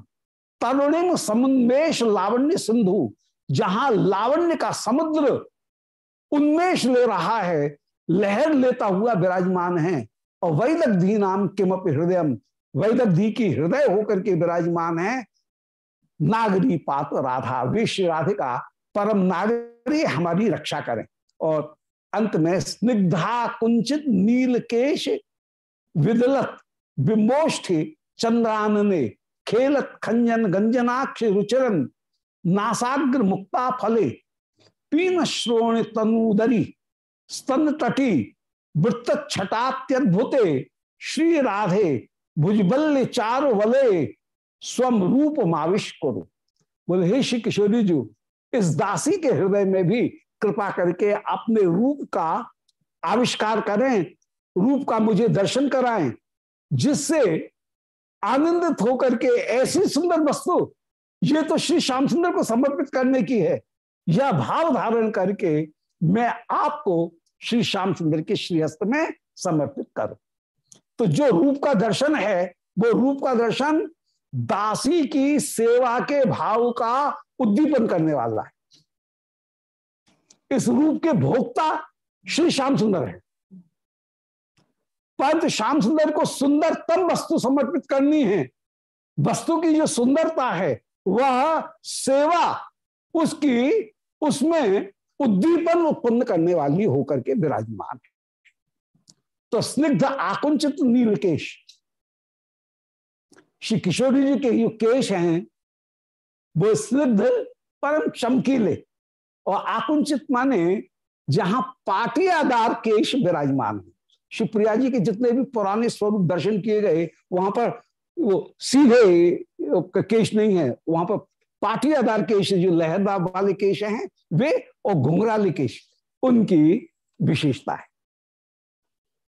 तरुणिम समुन्मेष लावण्य सिंधु, जहाँ लावण्य का समुद्र उन्मेष ले रहा है, लहर लेता हुआ विराजमान है, और वैदग्धी नाम किमप हृदय वैदग्धी की हृदय होकर के विराजमान है, नागरी पात राधा, विश्व राधिका परम नागरी, हमारी रक्षा करें। और अंत में स्निग्धा कुंचित नीलकेश विदलत बिंबोष्ठी चंद्रानने खेलत खंजन गंजनाक्ष रुचिरन नासाग्र मुक्ता फले पीन श्रोण तनुदरी स्तन तटी वृत्त छटात्यद्भुते श्री राधे भुजबल्य चार वले स्वम रूप माविश करो बोले, हे श्री किशोरी जी, इस दासी के हृदय में भी कृपा करके अपने रूप का आविष्कार करें, रूप का मुझे दर्शन कराएँ, जिससे आनंदित होकर के ऐसी सुंदर वस्तु, ये तो श्री श्याम सुंदर को समर्पित करने की है, यह भाव धारण करके मैं आपको श्री श्याम सुंदर के श्रीहस्त में समर्पित करूँ। तो जो रूप का दर्शन है, वो रूप का दर्शन दासी की सेवा के भाव का उद्दीपन करने वाला है। इस रूप के भोक्ता श्री श्याम सुंदर है। परंतु श्याम सुंदर को सुंदरतम वस्तु समर्पित करनी है। वस्तु की जो सुंदरता है, वह सेवा, उसकी, उसमें उद्दीपन उत्पन्न करने वाली होकर के विराजमान है। तो स्निग्ध आकुंचित नीलकेश, श्री किशोरी जी के जो केश हैं, वो स्निग्ध परम चमकीले और आकुंचित माने जहाँ पाटियादार केश विराजमान है। शिवप्रिया जी के जितने भी पुराने स्वरूप दर्शन किए गए, वहाँ पर वो सीधे केश नहीं है, वहाँ पर पाटियादार केश जो लहरदार वाले केश हैं, वे और घुंघराली केश, उनकी विशेषता है।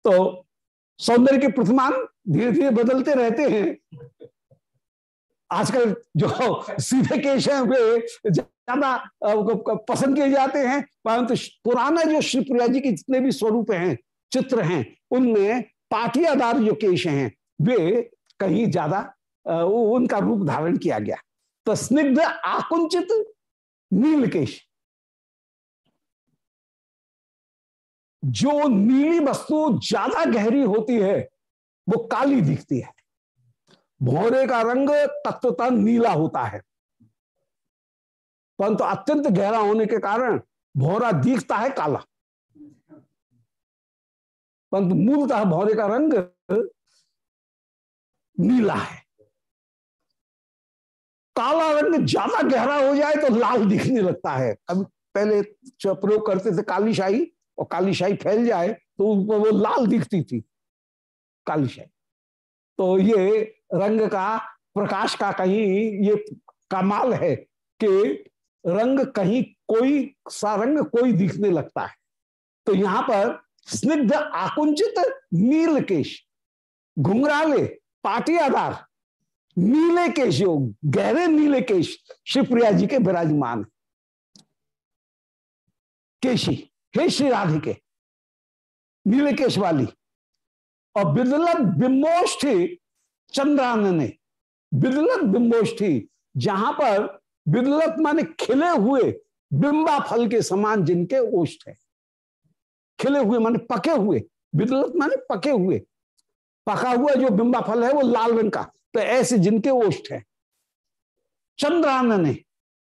तो सौंदर्य के प्रतिमान धीरे धीरे बदलते रहते हैं। आजकल जो सीधे केश हैं, वे ज़्यादा पसंद किए जाते हैं, परंतु पुराना जो श्री प्रिया जी के जितने भी स्वरूप हैं, चित्र हैं, उनमें पाटियादार जो केश हैं, वे कहीं ज़्यादा उनका रूप धारण किया गया। तो स्निग्ध आकुंचित नीलकेश जो नीली वस्तु ज़्यादा गहरी होती है, वो काली दिखती है। भौरे का रंग तत्वता नीला होता है। परंतु अत्यंत गहरा होने के कारण भौरा दिखता है काला। परंतु मूलतः भौरे का रंग नीला है। काला रंग ज़्यादा गहरा हो जाए तो लाल दिखने लगता है। अभी पहले प्रयोग करते थे काली शाही और काली शाही फैल जाए तो वो लाल दिखती थी, काली शाही। तो ये रंग का प्रकाश का कहीं ये कमाल है कि रंग कहीं कोई, सा रंग कोई दिखने लगता है। तो यहाँ पर स्निग्ध, आकुंचित नील केश, घुंघराले पाटियादार नीले केश गहरे नीले केश, शिवप्रिया जी के विराजमान केशी, हे श्री राधिके, नीले केश वाली, और बिदलत बिंबोष्ठी चंद्रान ने बिदलत बिंबोष्ठी जहाँ पर बिदलत माने खिले हुए बिंबा फल के समान जिनके ओष्ठ है। खिले हुए माने पके हुए विदलत माने पके हुए। पका हुआ जो बिंबा फल है वो लाल रंग का तो ऐसे जिनके ओष्ठ है। चंद्रानने,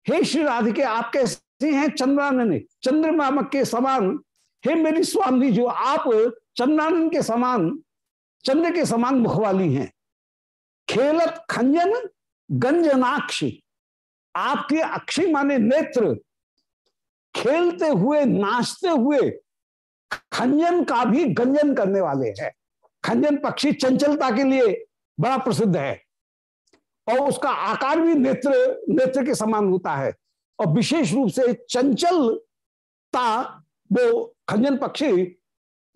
हे श्री राधिके, आप कैसे हैं चंद्रानने? चंद्रमा के समान, हे मेरी स्वामी जो आप चंद्रानन के समान, चंद्र के समान मुख वाली हैं। खेलत खंजन गंजनाक्षी आपके अक्षी माने नेत्र खेलते हुए, नाचते हुए खंजन का भी गंजन करने वाले हैं। खंजन पक्षी चंचलता के लिए बड़ा प्रसिद्ध है। और उसका आकार भी नेत्र नेत्र के समान होता है। और विशेष रूप से चंचलता वो खंजन पक्षी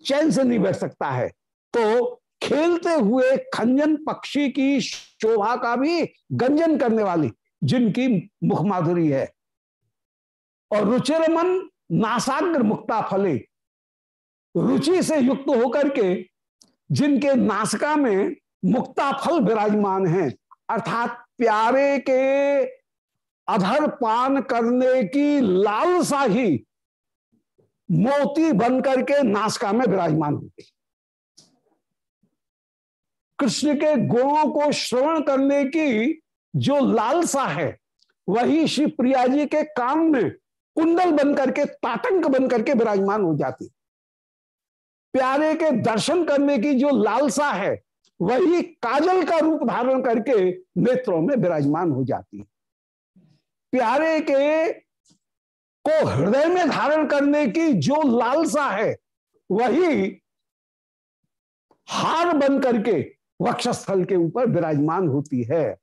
चैन से नहीं बैठ सकता है। तो खेलते हुए खंजन पक्षी की शोभा का भी गंजन करने वाली जिनकी मुख माधुरी है। और रुचिरमन नासाग्र मुक्ता फले, रुचि से युक्त होकर के जिनके नासिका में मुक्ता फल विराजमान है, अर्थात प्यारे के अधर पान करने की लालसा ही मोती बनकर के नासका में विराजमान होती कृष्ण के गुणों को श्रवण करने की जो लालसा है, वही श्री प्रिया जी के काम में कुंडल बन करके ताटंक बन करके विराजमान हो जाती। प्यारे के दर्शन करने की जो लालसा है, वही काजल का रूप धारण करके नेत्रों में विराजमान हो जाती। प्यारे के को हृदय में धारण करने की जो लालसा है, वही हार बन करके वक्षस्थल के ऊपर विराजमान होती है।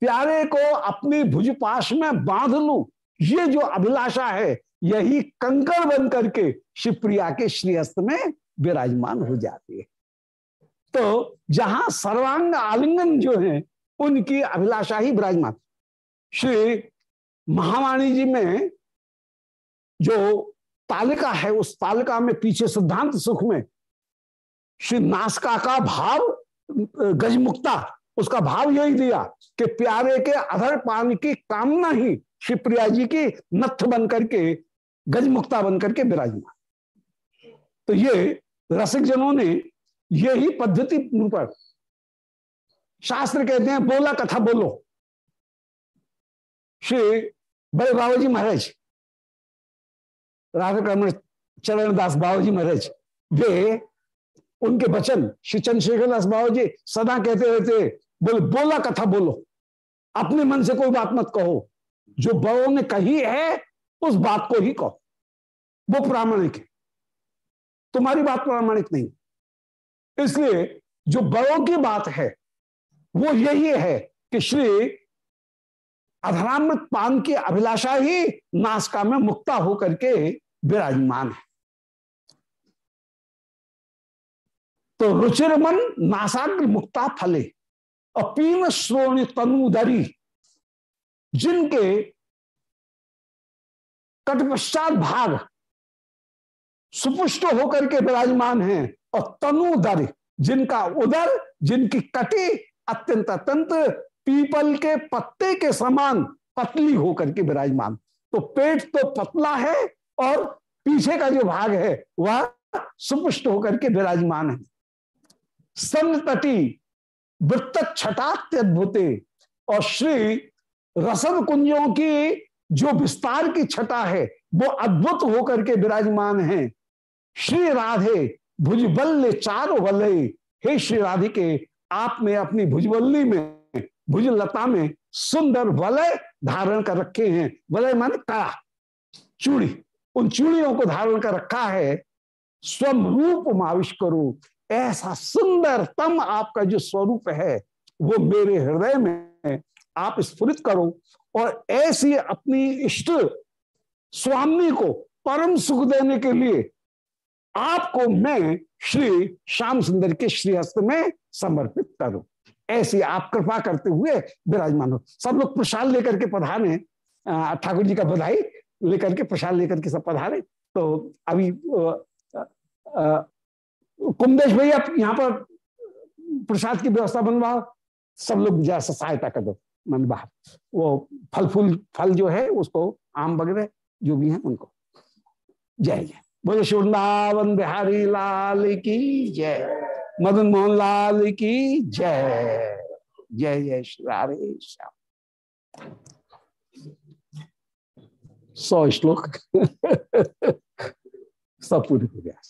प्यारे को अपनी भुजपाश में बाँध लू। ये जो अभिलाषा है, यही कंकर बन करके शिवप्रिया के श्रीहस्त में विराजमान हो जाती है। तो जहाँ सर्वांग आलिंगन जो है, उनकी अभिलाषा ही विराजमान। श्री महावाणी जी में जो तालिका है, उस तालिका में पीछे सिद्धांत सुख में श्री नासका का भाव, गजमुक्ता उसका भाव यही दिया कि प्यारे के अधर पान की कामना ही शिवप्रिया जी की नथ बन करके गजमुक्ता बन करके विराजमान। तो ये रसिक जनों ने यही पद्धति पर शास्त्र कहते हैं, बोला कथा बोलो। श्री बड़े बाबा जी महाराज राधा कमर चरण दास बाबा जी महाराज, वे उनके वचन, श्री चंद्रशेखर दास बाबा जी सदा कहते रहते बोले, बोला कथा बोलो। अपने मन से कोई बात मत कहो। जो बड़ों ने कही है, उस बात को ही कहो। वो प्रामाणिक है। तुम्हारी बात प्रामाणिक नहीं। इसलिए जो बड़ों की बात है, वो यही है कि श्री अधरामृत पान की अभिलाषा ही नासका में मुक्ता होकर के विराजमान है। तो रुचिर मन नासाग्र मुक्ता फले। अपीन श्रोणी तनुदरी जिनके कटपश्चात भाग सुपुष्ट होकर के विराजमान हैं, और तनुदर जिनका उदर, जिनकी कटी अत्यंत अत्यंत पीपल के पत्ते के समान पतली होकर के विराजमान। तो पेट तो पतला है और पीछे का जो भाग है, वह सुपुष्ट होकर के विराजमान है। स्तन तटी वृत्त छटात्यद्भुते और श्री रसन कुंजों की जो विस्तार की छटा है, वो अद्भुत होकर के विराजमान है। श्री राधे, भुजबल्ले चार वल्ले हे श्री राधे के, आप में अपनी भुजबल्ली में, भुजलता में सुंदर वलय धारण कर रखे हैं। वलय मान कड़ा चूड़ी। उन चूड़ियों को धारण कर रखा है। स्वरूप माविश करो। ऐसा सुंदरतम आपका जो स्वरूप है, वो मेरे हृदय में आप स्फुरित करो और ऐसी अपनी इष्ट स्वामी को परम सुख देने के लिए आपको मैं श्री श्याम सुंदर के श्रीहस्त में समर्पित करूँ। ऐसी आप कृपा करते हुए विराजमान हो। सब लोग प्रसाद लेकर के पधारे ठाकुर जी का बधाई लेकर के, प्रसाद लेकर के सब पधारे। तो अभी कुमदेश भैया, यहाँ पर प्रसाद की व्यवस्था बनवाओ। सब लोग जैसा सहायता कर दो मन बाहर वो फल फूल, फल जो है, उसको आम वगैरह जो भी है, उनको। जय जय। बोलो, वृंदावन बिहारी लाल की जय। मदन मोहन लाल की जय। जय जय श्री श्याम। सौ श्लोक। सब पूरी हो गया